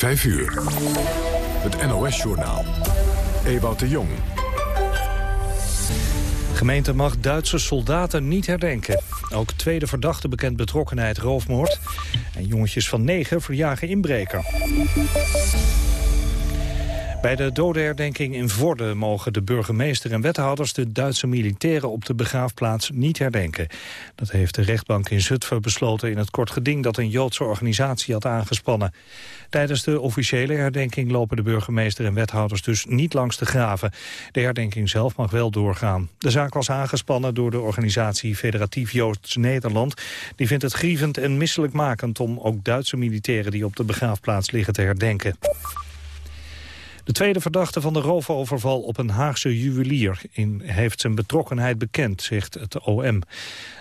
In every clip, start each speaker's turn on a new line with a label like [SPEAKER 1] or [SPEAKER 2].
[SPEAKER 1] 5 uur. Het NOS-journaal. Ewout de Jong.
[SPEAKER 2] Gemeente mag Duitse soldaten niet herdenken. Ook tweede verdachte bekend betrokkenheid roofmoord. En jongetjes van negen verjagen inbreker. Bij de dodenherdenking in Vorden mogen de burgemeester en wethouders de Duitse militairen op de begraafplaats niet herdenken. Dat heeft de rechtbank in Zutphen besloten in het kort geding dat een Joodse organisatie had aangespannen. Tijdens de officiële herdenking lopen de burgemeester en wethouders dus niet langs de graven. De herdenking zelf mag wel doorgaan. De zaak was aangespannen door de organisatie Federatief Joods Nederland. Die vindt het grievend en misselijkmakend om ook Duitse militairen die op de begraafplaats liggen te herdenken. De tweede verdachte van de roofoverval op een Haagse juwelier in, heeft zijn betrokkenheid bekend, zegt het OM.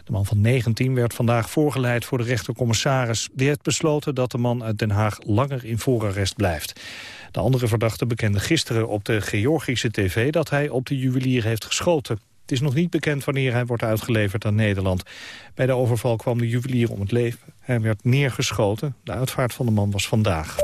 [SPEAKER 2] De man van 19 werd vandaag voorgeleid voor de rechtercommissaris. Die heeft besloten dat de man uit Den Haag langer in voorarrest blijft. De andere verdachte bekende gisteren op de Georgische tv dat hij op de juwelier heeft geschoten. Het is nog niet bekend wanneer hij wordt uitgeleverd aan Nederland. Bij de overval kwam de juwelier om het leven. Hij werd neergeschoten. De uitvaart van de man was vandaag.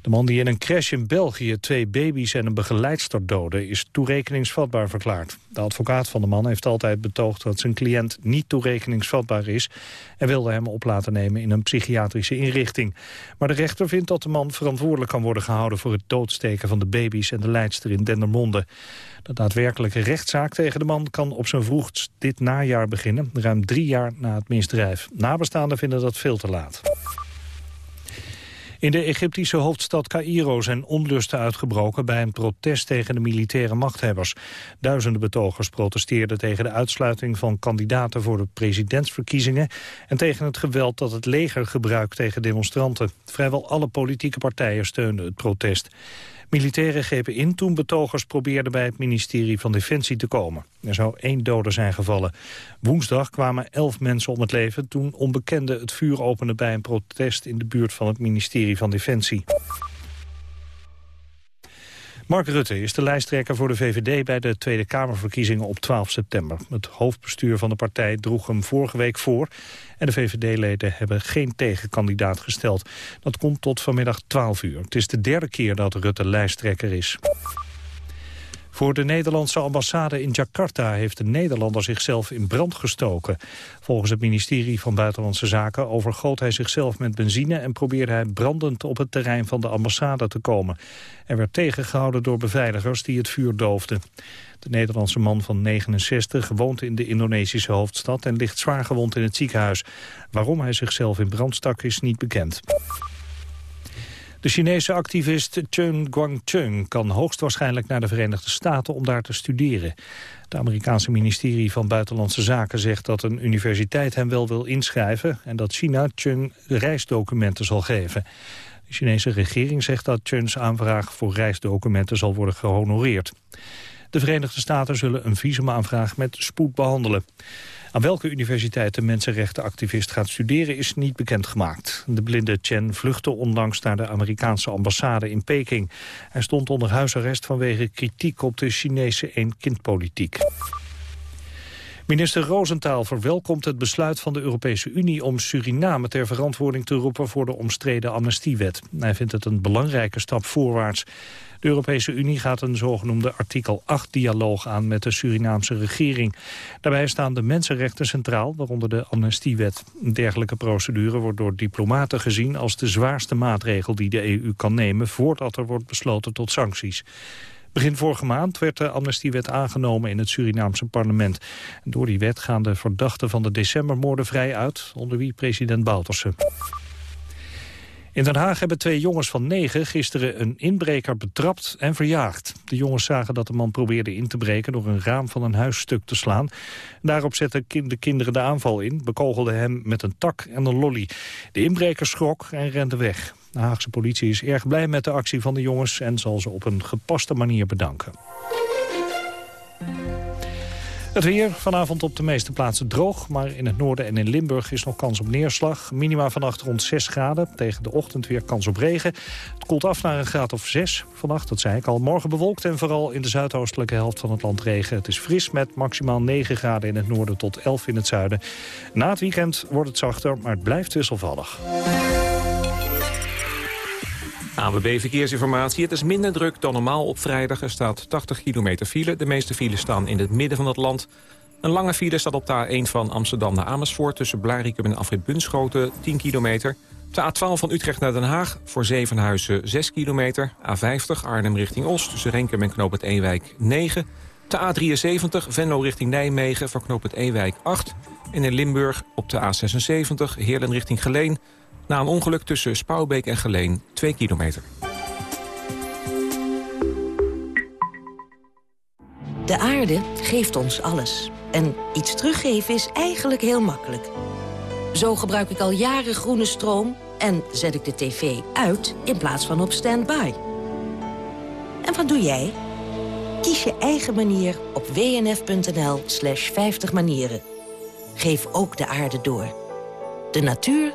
[SPEAKER 2] De man die in een crash in België twee baby's en een begeleidster doodde... is toerekeningsvatbaar verklaard. De advocaat van de man heeft altijd betoogd dat zijn cliënt niet toerekeningsvatbaar is... en wilde hem op laten nemen in een psychiatrische inrichting. Maar de rechter vindt dat de man verantwoordelijk kan worden gehouden... voor het doodsteken van de baby's en de leidster in Dendermonde. De daadwerkelijke rechtszaak tegen de man kan op zijn vroegst dit najaar beginnen... ruim drie jaar na het misdrijf. Nabestaanden vinden dat veel te laat. In de Egyptische hoofdstad Cairo zijn onlusten uitgebroken bij een protest tegen de militaire machthebbers. Duizenden betogers protesteerden tegen de uitsluiting van kandidaten voor de presidentsverkiezingen en tegen het geweld dat het leger gebruikt tegen demonstranten. Vrijwel alle politieke partijen steunden het protest. Militairen grepen in toen betogers probeerden bij het ministerie van Defensie te komen. Er zou één dode zijn gevallen. Woensdag kwamen elf mensen om het leven toen onbekenden het vuur openden bij een protest in de buurt van het ministerie van Defensie. Mark Rutte is de lijsttrekker voor de VVD bij de Tweede Kamerverkiezingen op 12 september. Het hoofdbestuur van de partij droeg hem vorige week voor en de VVD-leden hebben geen tegenkandidaat gesteld. Dat komt tot vanmiddag 12 uur. Het is de derde keer dat Rutte lijsttrekker is. Voor de Nederlandse ambassade in Jakarta heeft de Nederlander zichzelf in brand gestoken. Volgens het ministerie van Buitenlandse Zaken overgoot hij zichzelf met benzine en probeerde hij brandend op het terrein van de ambassade te komen. Er werd tegengehouden door beveiligers die het vuur doofden. De Nederlandse man van 69 woont in de Indonesische hoofdstad en ligt zwaar gewond in het ziekenhuis. Waarom hij zichzelf in brand stak is niet bekend. De Chinese activist Chen Guangcheng kan hoogstwaarschijnlijk naar de Verenigde Staten om daar te studeren. Het Amerikaanse ministerie van Buitenlandse Zaken zegt dat een universiteit hem wel wil inschrijven en dat China Cheng reisdocumenten zal geven. De Chinese regering zegt dat Chens aanvraag voor reisdocumenten zal worden gehonoreerd. De Verenigde Staten zullen een visumaanvraag met spoed behandelen. Aan welke universiteit de mensenrechtenactivist gaat studeren is niet bekendgemaakt. De blinde Chen vluchtte onlangs naar de Amerikaanse ambassade in Peking. Hij stond onder huisarrest vanwege kritiek op de Chinese een-kindpolitiek. Minister Roosentaal verwelkomt het besluit van de Europese Unie om Suriname ter verantwoording te roepen voor de omstreden amnestiewet. Hij vindt het een belangrijke stap voorwaarts. De Europese Unie gaat een zogenoemde artikel 8-dialoog aan met de Surinaamse regering. Daarbij staan de mensenrechten centraal, waaronder de amnestiewet. Een dergelijke procedure wordt door diplomaten gezien als de zwaarste maatregel die de EU kan nemen voordat er wordt besloten tot sancties. Begin vorige maand werd de amnestiewet aangenomen in het Surinaamse parlement. Door die wet gaan de verdachten van de decembermoorden vrij uit, onder wie president Bouterse. In Den Haag hebben twee jongens van negen gisteren een inbreker betrapt en verjaagd. De jongens zagen dat de man probeerde in te breken door een raam van een huis stuk te slaan. Daarop zetten de kinderen de aanval in, bekogelden hem met een tak en een lolly. De inbreker schrok en rende weg. De Haagse politie is erg blij met de actie van de jongens en zal ze op een gepaste manier bedanken. Het weer vanavond op de meeste plaatsen droog, maar in het noorden en in Limburg is nog kans op neerslag. Minima vannacht rond 6 graden, tegen de ochtend weer kans op regen. Het koelt af naar een graad of 6 vannacht, dat zei ik al. Morgen bewolkt en vooral in de zuidoostelijke helft van het land regen. Het is fris met maximaal 9 graden in het noorden tot 11 in het zuiden. Na het weekend wordt het zachter, maar het blijft wisselvallig.
[SPEAKER 3] ANWB Verkeersinformatie. Het is minder druk dan normaal op vrijdag. Er staat 80 kilometer file. De meeste files staan in het midden van het land. Een lange file staat op de A1 van Amsterdam naar Amersfoort... tussen Blarikum en Afrit Bunschoten, 10 kilometer. De A12 van Utrecht naar Den Haag voor Zevenhuizen 6 kilometer. A50 Arnhem richting Oost tussen Renkum en Knoop het Ewijk 9. De A73 Venlo richting Nijmegen voor Knoop het Ewijk 8. En in Limburg op de A76 Heerlen richting Geleen... na een ongeluk tussen Spouwbeek en Geleen 2 kilometer.
[SPEAKER 4] De aarde geeft ons alles. En iets teruggeven is eigenlijk heel makkelijk. Zo gebruik ik al jaren groene stroom en zet ik de tv uit in plaats van op standby. En wat doe jij? Kies je eigen manier op wnf.nl slash 50 manieren. Geef ook de aarde door. De natuur,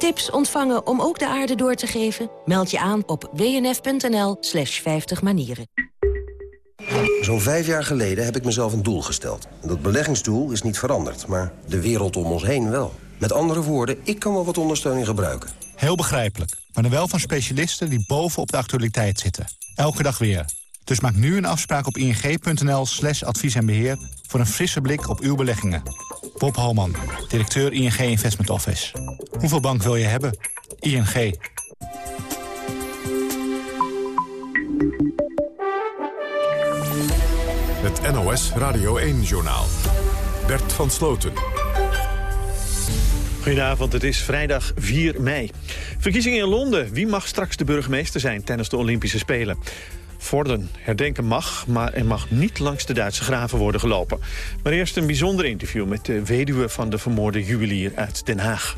[SPEAKER 4] Tips ontvangen om ook de aarde door te geven? Meld je aan op wnf.nl slash 50 manieren.
[SPEAKER 5] Zo'n vijf jaar geleden heb ik mezelf een doel gesteld. Dat beleggingsdoel is niet veranderd, maar de wereld om ons heen wel. Met andere woorden, ik kan wel wat ondersteuning gebruiken.
[SPEAKER 6] Heel begrijpelijk, maar dan wel van specialisten die bovenop de actualiteit zitten. Elke dag weer. Dus maak nu een afspraak op ing.nl slash advies en beheer... voor een frisse blik op uw beleggingen. Bob Holman, directeur ING Investment Office. Hoeveel bank wil je hebben? ING.
[SPEAKER 1] Het NOS Radio 1-journaal. Bert van Sloten.
[SPEAKER 7] Goedenavond, het is vrijdag 4 mei. Verkiezingen in Londen. Wie mag straks de burgemeester zijn tijdens de Olympische Spelen? Vorden herdenken mag, maar er mag niet langs de Duitse graven worden gelopen. Maar eerst een bijzonder interview met de weduwe van de vermoorde juwelier uit Den Haag.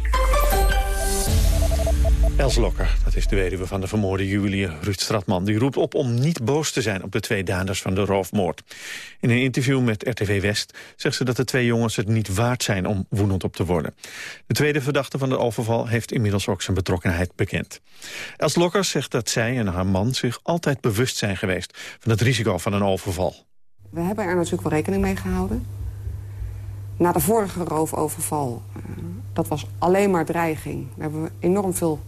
[SPEAKER 7] Els Lokker, dat is de weduwe van de vermoorde juwelier Ruud Stratman. Die roept op om niet boos te zijn op de twee daders van de roofmoord. In een interview met RTV West zegt ze dat de twee jongens het niet waard zijn om woedend op te worden. De tweede verdachte van de overval heeft inmiddels ook zijn betrokkenheid bekend. Els Lokker zegt dat zij en haar man zich altijd bewust zijn geweest van het risico van een overval.
[SPEAKER 8] We hebben er natuurlijk wel rekening mee gehouden. Na de vorige roofoverval, uh, dat was alleen maar dreiging. Daar hebben we enorm veel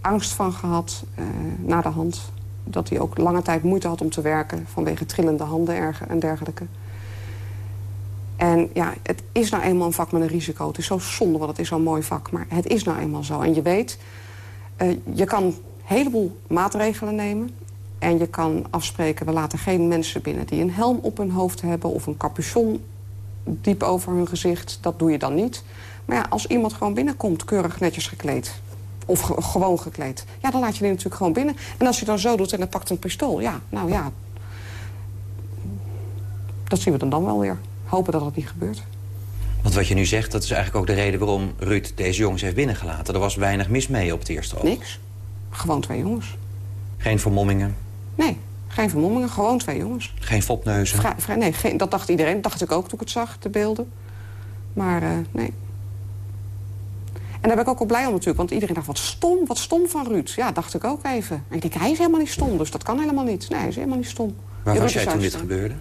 [SPEAKER 8] angst van gehad uh, na de hand. Dat hij ook lange tijd moeite had om te werken... vanwege trillende handen en dergelijke. En ja, het is nou eenmaal een vak met een risico. Het is zo zonde, want het is zo'n mooi vak. Maar het is nou eenmaal zo. En je weet, uh, je kan een heleboel maatregelen nemen. En je kan afspreken, we laten geen mensen binnen... die een helm op hun hoofd hebben of een capuchon diep over hun gezicht. Dat doe je dan niet. Maar ja, als iemand gewoon binnenkomt, keurig netjes gekleed... of ge gewoon gekleed, ja, dan laat je die natuurlijk gewoon binnen. En als je dan zo doet en dan pakt een pistool, ja, nou ja... dat zien we dan dan wel weer. Hopen dat dat niet gebeurt.
[SPEAKER 9] Want wat je nu zegt, dat is eigenlijk ook de reden waarom Ruud deze jongens heeft binnengelaten. Er was weinig mis mee op het eerste oog.
[SPEAKER 8] Niks. Gewoon twee jongens.
[SPEAKER 9] Geen vermommingen?
[SPEAKER 8] Nee, geen vermommingen, gewoon twee jongens.
[SPEAKER 9] Geen fopneuzen?
[SPEAKER 8] Nee, geen, dat dacht iedereen. Dat dacht ik ook toen ik het zag, de beelden. Maar uh, nee. En daar ben ik ook wel blij om natuurlijk. Want iedereen dacht, wat stom, wat stom van Ruud. Ja, dacht ik ook even. En ik denk, hij is helemaal niet stom, dus dat kan helemaal niet. Nee, hij is helemaal niet stom.
[SPEAKER 9] Waar was jij toen dit gebeurde?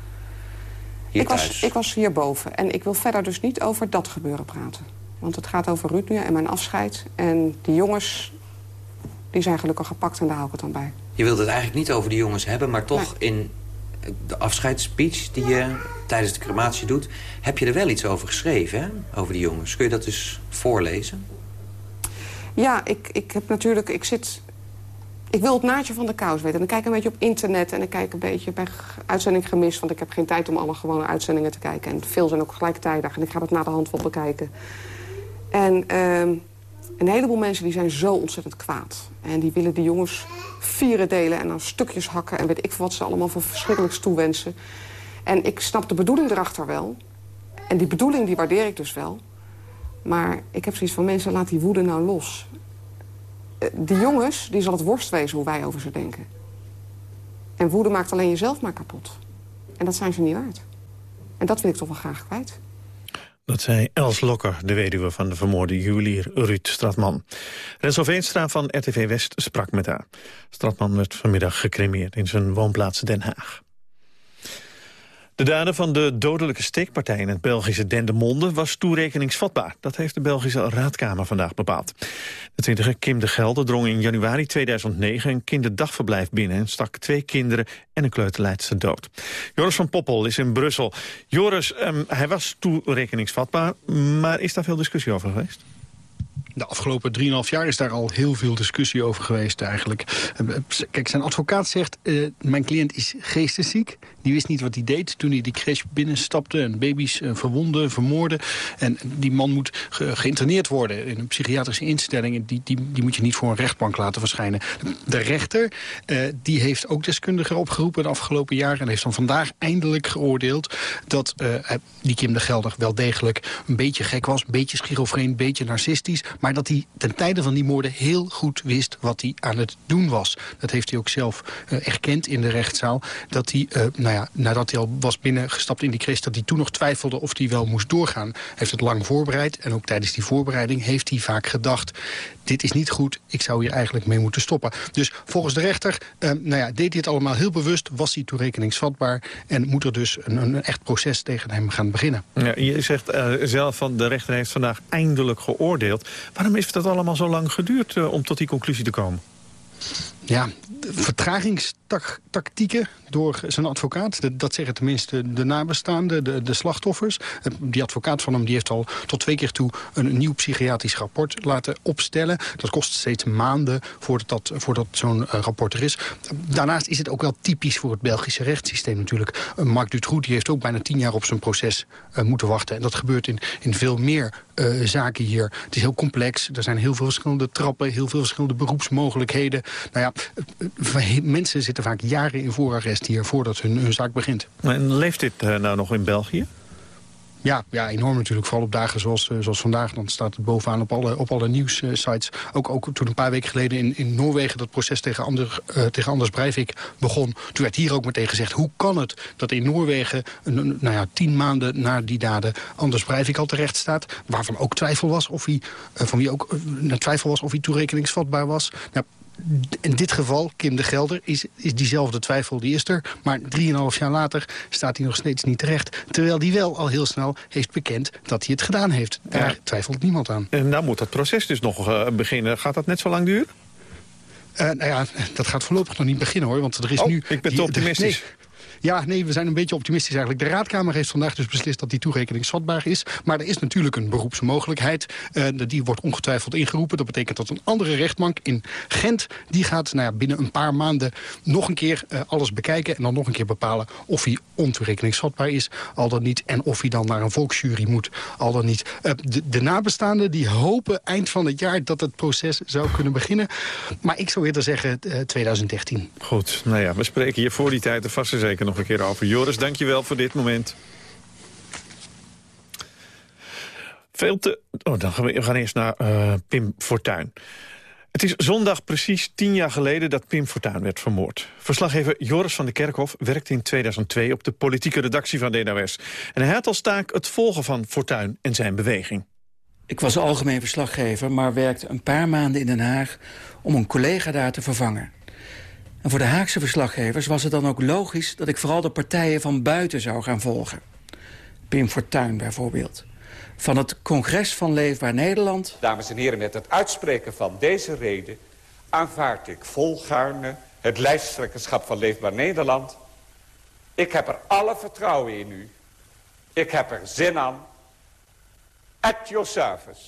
[SPEAKER 9] Hier
[SPEAKER 8] ik,
[SPEAKER 9] thuis?
[SPEAKER 8] was, ik was hierboven. En ik wil verder dus niet over dat gebeuren praten. Want het gaat over Ruud nu en mijn afscheid. En die jongens, die zijn gelukkig gepakt en daar hou ik het dan bij.
[SPEAKER 9] Je wilt het eigenlijk niet over die jongens hebben, maar toch nee. in de afscheidsspeech die je tijdens de crematie doet... heb je er wel iets over geschreven, hè? over die jongens. Kun je dat dus voorlezen?
[SPEAKER 8] Ja, ik, ik heb natuurlijk... Ik zit... Ik wil het naadje van de kous weten. En dan kijk ik een beetje op internet en ik kijk een beetje bij uitzending gemist. Want ik heb geen tijd om alle gewone uitzendingen te kijken. En veel zijn ook gelijktijdig. En ik ga het na de hand wel bekijken. En uh, een heleboel mensen die zijn zo ontzettend kwaad. En die willen die jongens vieren delen en dan stukjes hakken... en weet ik wat ze allemaal voor verschrikkelijks toewensen. En ik snap de bedoeling erachter wel. En die bedoeling die waardeer ik dus wel. Maar ik heb zoiets van, mensen, laat die woede nou los. eh, die jongens, die zal het worst wezen hoe wij over ze denken. En woede maakt alleen jezelf maar kapot. En dat zijn ze niet waard. En dat wil ik toch wel graag kwijt.
[SPEAKER 7] Dat zei Els Lokker, de weduwe van de vermoorde juwelier Ruud Stratman. Renzo van RTV West sprak met haar. Stratman werd vanmiddag gecremeerd in zijn woonplaats Den Haag. De dader van de dodelijke steekpartij in het Belgische Dendermonde was toerekeningsvatbaar. Dat heeft de Belgische Raadkamer vandaag bepaald. De twintiger Kim de Gelder drong in januari 2009 een kinderdagverblijf binnen... en stak twee kinderen en een kleuterleidster dood. Joris van Poppel is in Brussel. Joris, um, hij was toerekeningsvatbaar, maar is daar veel discussie over geweest?
[SPEAKER 10] De afgelopen 3,5 jaar is daar al heel veel discussie over geweest eigenlijk. Eh, kijk, zijn advocaat zegt, uh, mijn cliënt is geestesziek. Die wist niet wat hij deed toen hij die crash binnenstapte... en baby's verwonden, vermoorden. En die man moet ge geïnterneerd worden in een psychiatrische instelling. Die, die, die moet je niet voor een rechtbank laten verschijnen. De rechter die heeft ook deskundigen opgeroepen de afgelopen jaren... en heeft dan vandaag eindelijk geoordeeld... dat die Kim de Gelder wel degelijk een beetje gek was... een beetje schizofreen, een beetje narcistisch... Maar dat hij ten tijde van die moorden heel goed wist wat hij aan het doen was. Dat heeft hij ook zelf uh, erkend in de rechtszaal. Dat hij, uh, nou ja, nadat hij al was binnengestapt in die christ... dat hij toen nog twijfelde of hij wel moest doorgaan. Hij heeft het lang voorbereid. En ook tijdens die voorbereiding heeft hij vaak gedacht... dit is niet goed, ik zou hier eigenlijk mee moeten stoppen. Dus volgens de rechter uh, nou ja, deed hij het allemaal heel bewust... was hij toerekeningsvatbaar en moet er dus een, een echt proces tegen hem gaan beginnen.
[SPEAKER 7] Ja, je zegt zelf van de rechter heeft vandaag eindelijk geoordeeld. Waarom heeft dat allemaal zo lang geduurd uh, om tot die conclusie te komen?
[SPEAKER 10] Ja, vertragingstactieken door zijn advocaat. dat zeggen tenminste de nabestaanden, de, de slachtoffers. Eh, die advocaat van hem die heeft al tot twee keer toe een, nieuw psychiatrisch rapport laten opstellen. Dat kost steeds maanden voordat, dat, voordat zo'n uh, rapport er is. Daarnaast is het ook wel typisch voor het Belgische rechtssysteem natuurlijk. Uh, Marc Dutroux die heeft ook bijna tien jaar op zijn proces moeten wachten. En dat gebeurt in, in veel meer zaken hier. Het is heel complex. Er zijn heel veel verschillende trappen, heel veel verschillende beroepsmogelijkheden. Nou ja, mensen zitten vaak jaren in voorarrest hier voordat hun, hun zaak begint.
[SPEAKER 7] En leeft dit uh, nou nog in België?
[SPEAKER 10] Ja, ja, enorm natuurlijk. Vooral op dagen zoals, uh, zoals vandaag. Dan staat het bovenaan op alle, op alle nieuwssites. ook, ook toen een paar weken geleden in, in Noorwegen... dat proces tegen, Ander, uh, tegen Anders Breivik begon. Toen werd hier ook meteen gezegd... hoe kan het dat in Noorwegen, nou ja, tien maanden na die daden... Anders Breivik al terecht staat. Waarvan ook twijfel was of hij, van wie ook twijfel was of hij toerekeningsvatbaar was. Nou, in dit geval, Kim de Gelder, is, is diezelfde twijfel, die is er. Maar 3,5 jaar later staat hij nog steeds niet terecht. Terwijl hij wel al heel snel heeft bekend dat hij het gedaan heeft. Daar twijfelt niemand aan.
[SPEAKER 7] En nou moet dat proces dus nog uh, beginnen. Gaat dat net zo lang duren?
[SPEAKER 10] Uh, nou ja, dat gaat voorlopig nog niet beginnen hoor. Want er is
[SPEAKER 7] oh,
[SPEAKER 10] nu.
[SPEAKER 7] Ik ben te optimistisch.
[SPEAKER 10] Nee, ja, nee, we zijn een beetje optimistisch eigenlijk. De Raadkamer heeft vandaag dus beslist dat die toerekening schatbaar is. Maar er is natuurlijk een beroepsmogelijkheid. Uh, die wordt ongetwijfeld ingeroepen. Dat betekent dat een andere rechtbank in Gent... die gaat nou ja, binnen een paar maanden nog een keer uh, alles bekijken... en dan nog een keer bepalen of hij ontoerekeningsvatbaar is, al dan niet. En of hij dan naar een volksjury moet, al dan niet. Uh, de, de nabestaanden die hopen eind van het jaar dat het proces zou kunnen beginnen. Maar ik zou eerder zeggen 2013.
[SPEAKER 7] Goed, nou ja, we spreken hier voor die tijd er vast en zeker nog een keer over. Joris, dankjewel voor dit moment. Veel te... Oh, dan gaan we, we gaan eerst naar uh, Pim Fortuyn. Het is zondag precies tien jaar geleden dat Pim Fortuyn werd vermoord. Verslaggever Joris van de Kerkhof werkte in 2002 op de politieke redactie van de NOS. En hij had als taak het volgen van Fortuyn en zijn beweging.
[SPEAKER 11] Ik was algemeen verslaggever, maar werkte een paar maanden in Den Haag... om een collega daar te vervangen. En voor de Haagse verslaggevers was het dan ook logisch... dat ik vooral de partijen van buiten zou gaan volgen. Pim Fortuyn bijvoorbeeld. Van het congres van Leefbaar Nederland...
[SPEAKER 12] Dames en heren, met het uitspreken van deze reden... aanvaard ik volgaarne het lijsttrekkerschap van Leefbaar Nederland. Ik heb er alle vertrouwen in u. Ik heb er zin aan. At your service.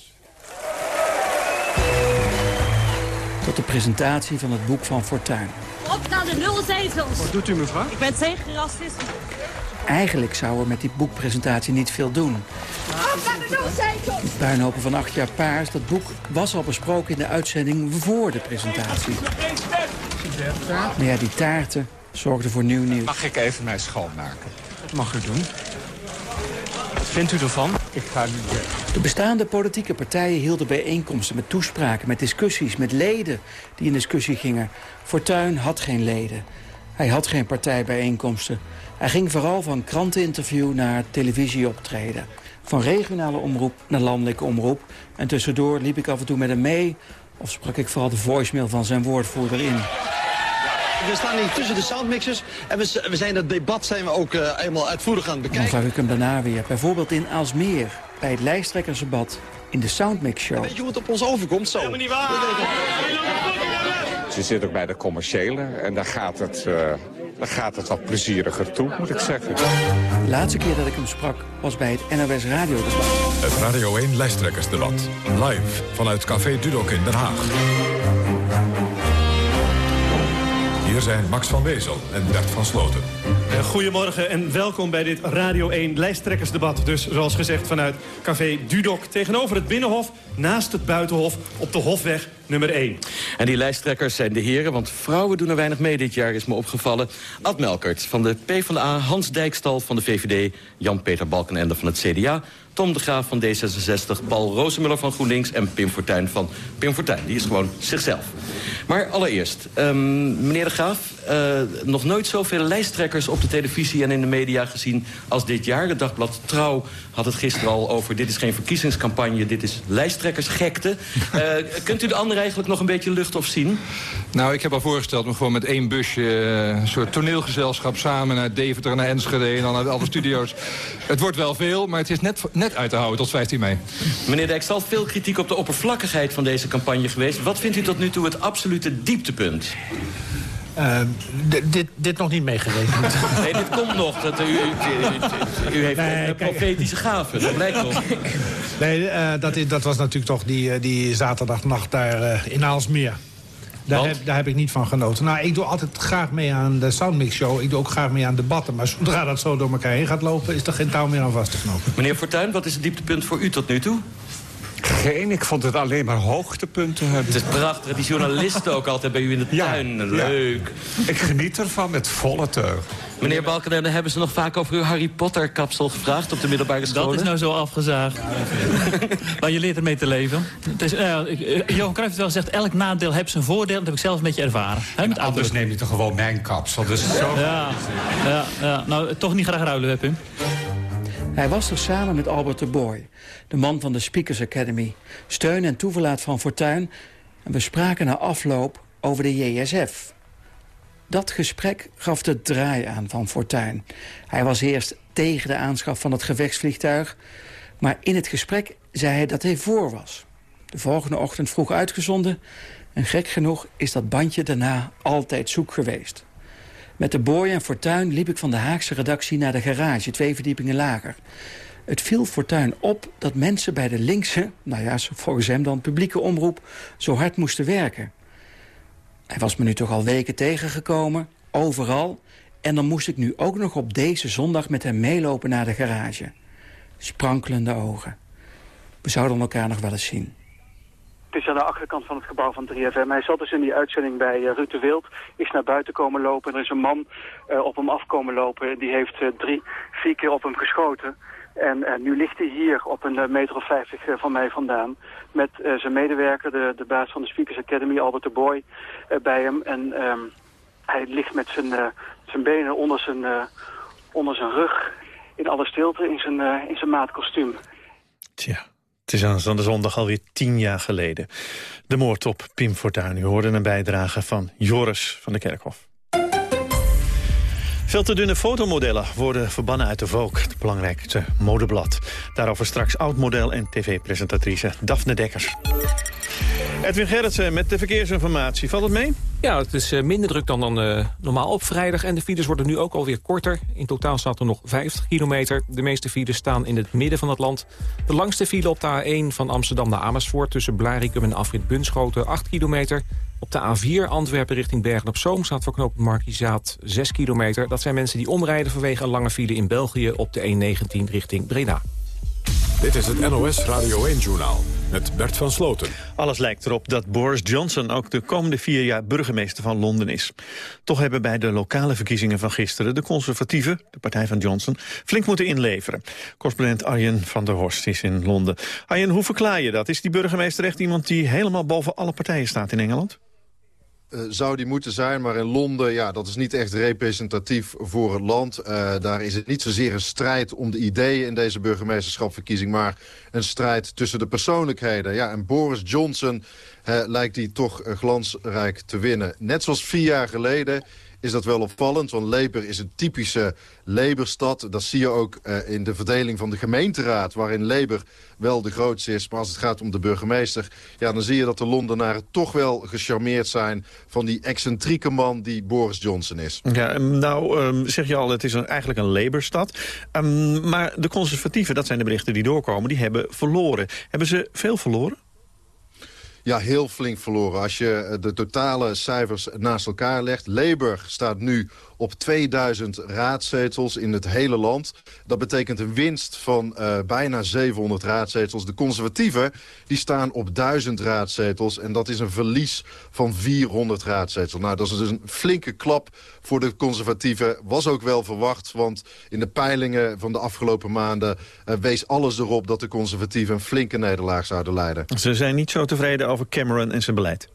[SPEAKER 11] Tot de presentatie van het boek van Fortuyn.
[SPEAKER 13] Op naar de nul zetels.
[SPEAKER 10] Wat doet u, mevrouw?
[SPEAKER 13] Ik ben tegen racisme.
[SPEAKER 11] Eigenlijk zou er met die boekpresentatie niet veel doen.
[SPEAKER 13] Op naar de nul zetels.
[SPEAKER 11] Puinhopen van acht jaar paars, dat boek was al besproken in de uitzending voor de presentatie. Maar ja, die taarten zorgden voor nieuw nieuws.
[SPEAKER 12] Mag ik even mijn schoonmaken?
[SPEAKER 10] Dat mag u doen.
[SPEAKER 14] Vindt u ervan?
[SPEAKER 10] Ik ga niet
[SPEAKER 11] De bestaande politieke partijen hielden bijeenkomsten met toespraken, met discussies, met leden die in discussie gingen. Fortuyn had geen leden. Hij had geen partijbijeenkomsten. Hij ging vooral van kranteninterview naar televisieoptreden. Van regionale omroep naar landelijke omroep. En tussendoor liep ik af en toe met hem mee... of sprak ik vooral de voicemail van zijn woordvoerder in.
[SPEAKER 15] We staan hier tussen de soundmixers en we, we zijn het debat zijn we ook uh, eenmaal uitvoerig aan het
[SPEAKER 11] En dan
[SPEAKER 15] bekijken.
[SPEAKER 11] zag ik hem daarna weer, bijvoorbeeld in Aalsmeer... bij het lijsttrekkersdebat in de Soundmix Show.
[SPEAKER 15] Weet je hoe het op ons overkomt zo? Helemaal niet waar!
[SPEAKER 12] Ze zit ook bij de commerciële en daar gaat het, eh, daar gaat het wat plezieriger toe, moet ik zeggen.
[SPEAKER 11] De laatste keer dat ik hem sprak was bij het NOS Radiodebat.
[SPEAKER 1] Het Radio 1 lijsttrekkersdebat. Live vanuit Café Dudok in Den Haag. Hier zijn Max van Wezel en Bert van Sloten.
[SPEAKER 14] Eh, Goedemorgen en welkom bij dit Radio 1 lijsttrekkersdebat. Dus zoals gezegd vanuit Café Dudok tegenover het Binnenhof... naast het Buitenhof op de Hofweg nummer 1.
[SPEAKER 16] En die lijsttrekkers zijn de heren, want vrouwen doen er weinig mee dit jaar, is me opgevallen. Ad Melkert van de PvdA, Hans Dijkstal van de VVD... Jan-Peter Balkenende van het CDA... Tom de Graaf van D66, Paul Rozemuller van GroenLinks... en Pim Fortuyn van Pim Fortuyn. Die is gewoon zichzelf. Maar allereerst, ehm, meneer de Graaf... eh, nog nooit zoveel lijsttrekkers op de televisie en in de media gezien als dit jaar. Het dagblad Trouw had het gisteren al over... dit is geen verkiezingscampagne, dit is lijsttrekkersgekte. Eh, kunt u de anderen eigenlijk nog een beetje lucht of zien?
[SPEAKER 17] Nou, ik heb al voorgesteld om gewoon met één busje... eh, een soort toneelgezelschap samen naar Deventer, naar Enschede... en dan naar alle studio's. Het wordt wel veel, maar het is net, net uit te houden tot 15 mei.
[SPEAKER 16] Meneer Dijkstal, veel kritiek op de oppervlakkigheid van deze campagne geweest. Wat vindt u tot nu toe het absolute dieptepunt?
[SPEAKER 18] Eh, dit, dit nog niet meegerekend.
[SPEAKER 16] Nee, dit komt nog. Dat, u, u, u, u heeft
[SPEAKER 18] Nee,
[SPEAKER 16] een
[SPEAKER 18] kijk.
[SPEAKER 16] profetische gaven, dat blijkt nog.
[SPEAKER 18] Nee, eh, dat, is- dat was natuurlijk toch die, eh, die zaterdagnacht daar eh, in Aalsmeer. Daar heb, daar heb ik niet van genoten. Nou, ik doe altijd graag mee aan de Soundmix Show. Ik doe ook graag mee aan debatten. Maar zodra dat zo door elkaar heen gaat lopen... is er geen touw meer aan vast te knopen.
[SPEAKER 16] Meneer Fortuyn, wat is het dieptepunt voor u tot nu toe?
[SPEAKER 12] Geen, ik vond het alleen maar hoogtepunten hebben.
[SPEAKER 16] Het is prachtig, die journalisten ook altijd bij u in de tuin. Leuk.
[SPEAKER 12] Ik geniet ervan met volle teug.
[SPEAKER 16] Meneer Balkenende, hebben ze nog vaak over uw Harry Potter kapsel gevraagd op de middelbare scholen?
[SPEAKER 19] Dat is nou zo afgezaagd. maar je leert ermee te leven. Het is, eh, eh, Johan Cruijff heeft wel gezegd, elk nadeel heeft zijn voordeel. Dat heb ik zelf een beetje ervaren. Hè, met
[SPEAKER 20] Anders neem je toch gewoon mijn kapsel. Dus zo...
[SPEAKER 19] Ja, ja, ja, nou toch niet graag ruilen, hè, Pim?
[SPEAKER 11] Hij was er samen met Albert de Boy, de man van de Speakers Academy. Steun en toeverlaat van Fortuyn. En we spraken na afloop over de JSF. Dat gesprek gaf de draai aan van Fortuyn. Hij was eerst tegen de aanschaf van het gevechtsvliegtuig... maar in het gesprek zei hij dat hij voor was. De volgende ochtend vroeg uitgezonden... en gek genoeg is dat bandje daarna altijd zoek geweest. Met de Boy en Fortuyn liep ik van de Haagse redactie naar de garage, twee verdiepingen lager. Het viel Fortuyn op dat mensen bij de linkse, nou ja, volgens hem dan publieke omroep, zo hard moesten werken. Hij was me nu toch al weken tegengekomen, overal. En dan moest ik nu ook nog op deze zondag met hem meelopen naar de garage. Sprankelende ogen. We zouden elkaar nog wel eens zien.
[SPEAKER 21] Het is aan de achterkant van het gebouw van 3FM. Hij zat dus in die uitzending bij uh, Ruud de Wild. Is naar buiten komen lopen. En er is een man uh, op hem afkomen lopen. Die heeft uh, drie, vier keer op hem geschoten. En nu ligt hij hier op een meter of vijftig van mij vandaan. Met zijn medewerker, de, de baas van de Speakers Academy, Albert de Boy, bij hem. En um, hij ligt met zijn, zijn benen onder zijn, onder zijn rug. In alle stilte in zijn, in zijn maatkostuum.
[SPEAKER 7] Tja. Het is aanstaande zondag alweer tien jaar geleden. De moord op Pim Fortuyn. U hoorde een bijdrage van Joris van de Kerkhof. Veel te dunne fotomodellen worden verbannen uit de Vogue, het belangrijkste modeblad. Daarover straks oud-model en tv-presentatrice Daphne Dekkers. Edwin Gerritsen met de verkeersinformatie. Valt het mee?
[SPEAKER 3] Ja, het is uh, minder druk dan, dan uh, normaal op vrijdag. En de files worden nu ook alweer korter. In totaal staat er nog 50 kilometer. De meeste files staan in het midden van het land. De langste file op de A1 van Amsterdam naar Amersfoort... tussen Blarikum en Afrit Bunschoten, 8 kilometer. Op de A4 Antwerpen richting Bergen-op-Zoom... staat voor knooppunt Markizaat 6 kilometer. Dat zijn mensen die omrijden vanwege een lange file in België... op de E19 richting Breda.
[SPEAKER 1] Dit is het NOS Radio 1-journaal met Bert van Sloten.
[SPEAKER 7] Alles lijkt erop dat Boris Johnson ook de komende vier jaar burgemeester van Londen is. Toch hebben bij de lokale verkiezingen van gisteren de conservatieven, de partij van Johnson, flink moeten inleveren. Correspondent Arjen van der Horst is in Londen. Arjen, hoe verklaar je dat? Is die burgemeester echt iemand die helemaal boven alle partijen staat in Engeland?
[SPEAKER 22] Uh, zou die moeten zijn. Maar in Londen, ja, dat is niet echt representatief voor het land. Uh, daar is het niet zozeer een strijd om de ideeën in deze burgemeesterschapverkiezing... maar een strijd tussen de persoonlijkheden. Ja, en Boris Johnson uh, lijkt die toch glansrijk te winnen. Net zoals vier jaar geleden is dat wel opvallend. Want Labour is een typische Labour-stad. Dat zie je ook uh, in de verdeling van de gemeenteraad... waarin Labour wel de grootste is. Maar als het gaat om de burgemeester... Ja, dan zie je dat de Londenaren toch wel gecharmeerd zijn... van die excentrieke man die Boris Johnson is.
[SPEAKER 7] Ja, nou um, zeg je al, het is eigenlijk een Labour-stad. Um, maar de conservatieven, dat zijn de berichten die doorkomen... die hebben verloren. Hebben ze veel verloren?
[SPEAKER 22] Ja, heel flink verloren. Als je de totale cijfers naast elkaar legt. Labour staat nu op 2000 raadzetels in het hele land. Dat betekent een winst van uh, bijna 700 raadzetels. De conservatieven die staan op 1000 raadzetels. En dat is een verlies van 400 raadzetels. Nou, dat is dus een flinke klap voor de conservatieven. Was ook wel verwacht, want in de peilingen van de afgelopen maanden... Uh, wees alles erop dat de conservatieven een flinke nederlaag zouden leiden.
[SPEAKER 7] Ze zijn niet zo tevreden over Cameron en zijn beleid.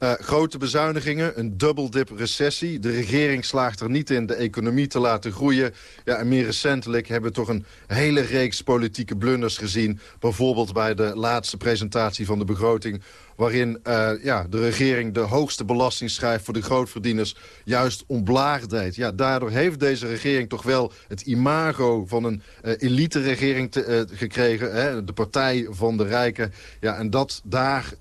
[SPEAKER 22] Uh, grote bezuinigingen, een dubbeldip recessie. De regering slaagt er niet in de economie te laten groeien. Ja, en meer recentelijk hebben we toch een hele reeks politieke blunders gezien. Bijvoorbeeld bij de laatste presentatie van de begroting waarin uh, ja, de regering de hoogste belasting schrijft voor de grootverdieners, juist ontblaag deed. Ja, daardoor heeft deze regering toch wel het imago van een uh, elite-regering uh, gekregen. Hè, de partij van de rijken. Ja, en dat, daar,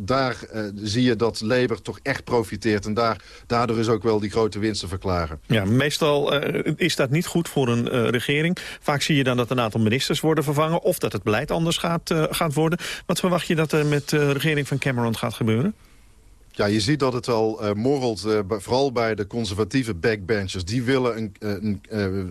[SPEAKER 22] daar zie je dat Labour toch echt profiteert. En daar, daardoor is ook wel die grote winst te verklaren.
[SPEAKER 7] Ja, meestal is dat niet goed voor een regering. Vaak zie je dan dat een aantal ministers worden vervangen... of dat het beleid anders gaat, gaat worden. Wat verwacht je dat er met de regering van Cameron gaat gebeuren?
[SPEAKER 22] Ja, je ziet dat het al uh, morrelt, uh, vooral bij de conservatieve backbenchers. Die willen een, een,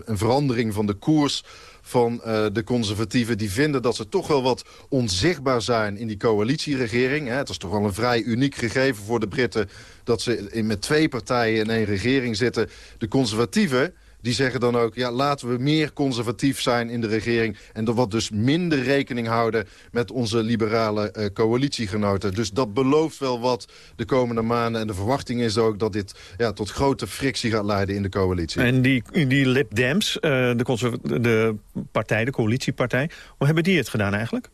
[SPEAKER 22] een verandering van de koers van de conservatieven. Die vinden dat ze toch wel wat onzichtbaar zijn in die coalitieregering. Hè. Het is toch wel een vrij uniek gegeven voor de Britten... dat ze in, met twee partijen in één regering zitten. De conservatieven die zeggen dan ook... ja, laten we meer conservatief zijn in de regering... en er wat dus minder rekening houden met onze liberale uh, coalitiegenoten. Dus dat belooft wel wat de komende maanden. En de verwachting is ook dat dit ja, tot grote frictie gaat leiden in de coalitie.
[SPEAKER 7] En die, die Lib Dems, uh, de, de partij, de coalitiepartij... hoe hebben die het gedaan eigenlijk?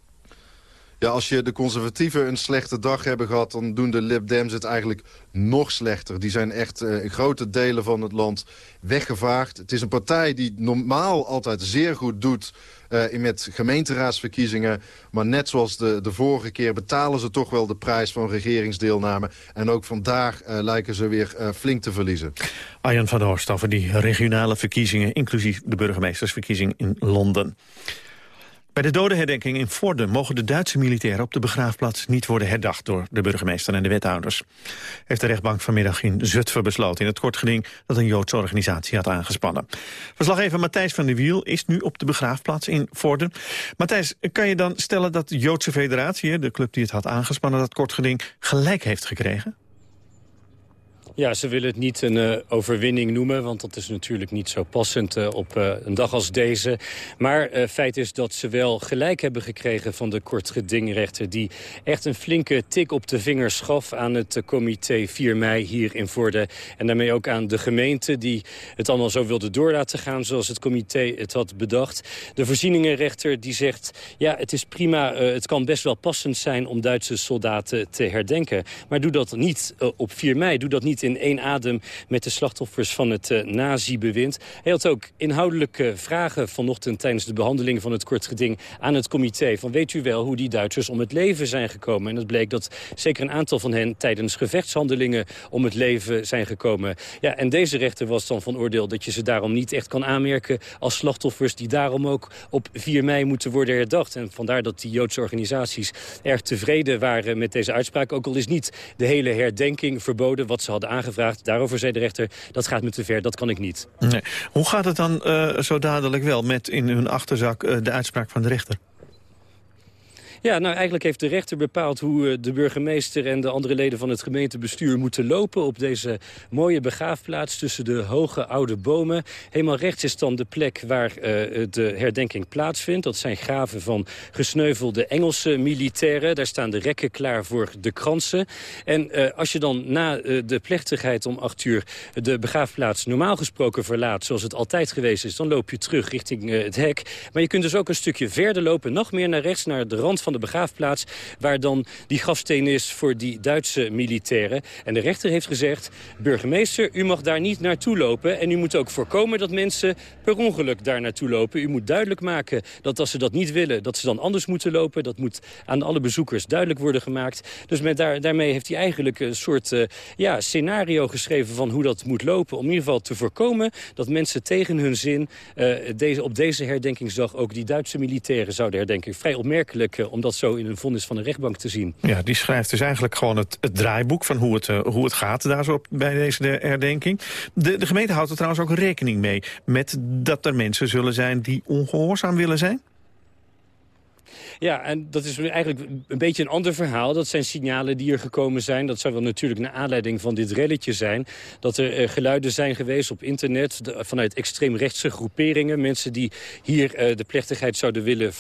[SPEAKER 22] Ja, als je de conservatieven een slechte dag hebben gehad... dan doen de Lib Dems het eigenlijk nog slechter. Die zijn echt uh, in grote delen van het land weggevaagd. Het is een partij die normaal altijd zeer goed doet... Uh, met gemeenteraadsverkiezingen. Maar net zoals de, de vorige keer betalen ze toch wel de prijs van regeringsdeelname. En ook vandaag uh, lijken ze weer flink te verliezen.
[SPEAKER 7] Arjan van der Horst over die regionale verkiezingen... inclusief de burgemeestersverkiezing in Londen. Bij de dodenherdenking in Vorden mogen de Duitse militairen op de begraafplaats niet worden herdacht door de burgemeester en de wethouders. Heeft de rechtbank vanmiddag in Zutphen besloten in het kort geding dat een Joodse organisatie had aangespannen. Verslaggever Matthijs van der Wiel is nu op de begraafplaats in Vorden. Matthijs, kan je dan stellen dat de Joodse federatie, de club die het had aangespannen, dat kort geding, gelijk heeft gekregen?
[SPEAKER 23] Ja, ze willen het niet een uh, overwinning noemen, want dat is natuurlijk niet zo passend uh, op uh, een dag als deze. Maar feit is dat ze wel gelijk hebben gekregen van de kortgedingrechter... die echt een flinke tik op de vingers gaf aan het comité 4 mei hier in Vorden. En daarmee ook aan de gemeente die het allemaal zo wilde door laten gaan... zoals het comité het had bedacht. De voorzieningenrechter die zegt, ja, het is prima, het kan best wel passend zijn... om Duitse soldaten te herdenken. Maar doe dat niet op 4 mei, doe dat niet in in één adem met de slachtoffers van het uh, nazi-bewind. Hij had ook inhoudelijke vragen vanochtend tijdens de behandeling van het kortgeding aan het comité. Van weet u wel hoe die Duitsers om het leven zijn gekomen? En het bleek dat zeker een aantal van hen tijdens gevechtshandelingen om het leven zijn gekomen. Ja, en deze rechter was dan van oordeel dat je ze daarom niet echt kan aanmerken als slachtoffers die daarom ook op 4 mei moeten worden herdacht. En vandaar dat die Joodse organisaties erg tevreden waren met deze uitspraak. Ook al is niet de hele herdenking verboden wat ze hadden aangevraagd. Daarover zei de rechter, dat gaat me te ver, dat kan ik niet.
[SPEAKER 7] Hoe gaat het dan uh, zo dadelijk wel met in hun achterzak uh, de uitspraak van de rechter?
[SPEAKER 23] Ja, nou eigenlijk heeft de rechter bepaald hoe eh, de burgemeester en de andere leden van het gemeentebestuur moeten lopen op deze mooie begraafplaats tussen de hoge oude bomen. Helemaal rechts is dan de plek waar uh, de herdenking plaatsvindt. Dat zijn graven van gesneuvelde Engelse militairen. Daar staan de rekken klaar voor de kransen. En uh, als je dan na de plechtigheid om acht uur de begraafplaats normaal gesproken verlaat, zoals het altijd geweest is, dan loop je terug richting het hek. Maar je kunt dus ook een stukje verder lopen, nog meer naar rechts, naar de rand van van de begraafplaats... waar dan die grafsteen is voor die Duitse militairen. En de rechter heeft gezegd, burgemeester, u mag daar niet naartoe lopen... en u moet ook voorkomen dat mensen per ongeluk daar naartoe lopen. U moet duidelijk maken dat als ze dat niet willen... dat ze dan anders moeten lopen. Dat moet aan alle bezoekers duidelijk worden gemaakt. Dus met daar, daarmee heeft hij eigenlijk een soort uh, ja, scenario geschreven... van hoe dat moet lopen. Om in ieder geval te voorkomen dat mensen tegen hun zin... Uh, deze, op deze herdenkingsdag ook die Duitse militairen zouden herdenken. Vrij opmerkelijk uh, om dat zo in een vonnis van de rechtbank te zien.
[SPEAKER 7] Ja, die schrijft dus eigenlijk gewoon het, het draaiboek van hoe het, uh, hoe het gaat daar zo bij deze de herdenking. De, de gemeente houdt er trouwens ook rekening mee met dat er mensen zullen zijn die ongehoorzaam willen zijn?
[SPEAKER 23] Ja, en dat is eigenlijk een beetje een ander verhaal. Dat zijn signalen die er gekomen zijn. Dat zou wel natuurlijk naar aanleiding van dit relletje zijn. Dat er uh, geluiden zijn geweest op internet vanuit extreemrechtse groeperingen. Mensen die hier uh, de plechtigheid zouden willen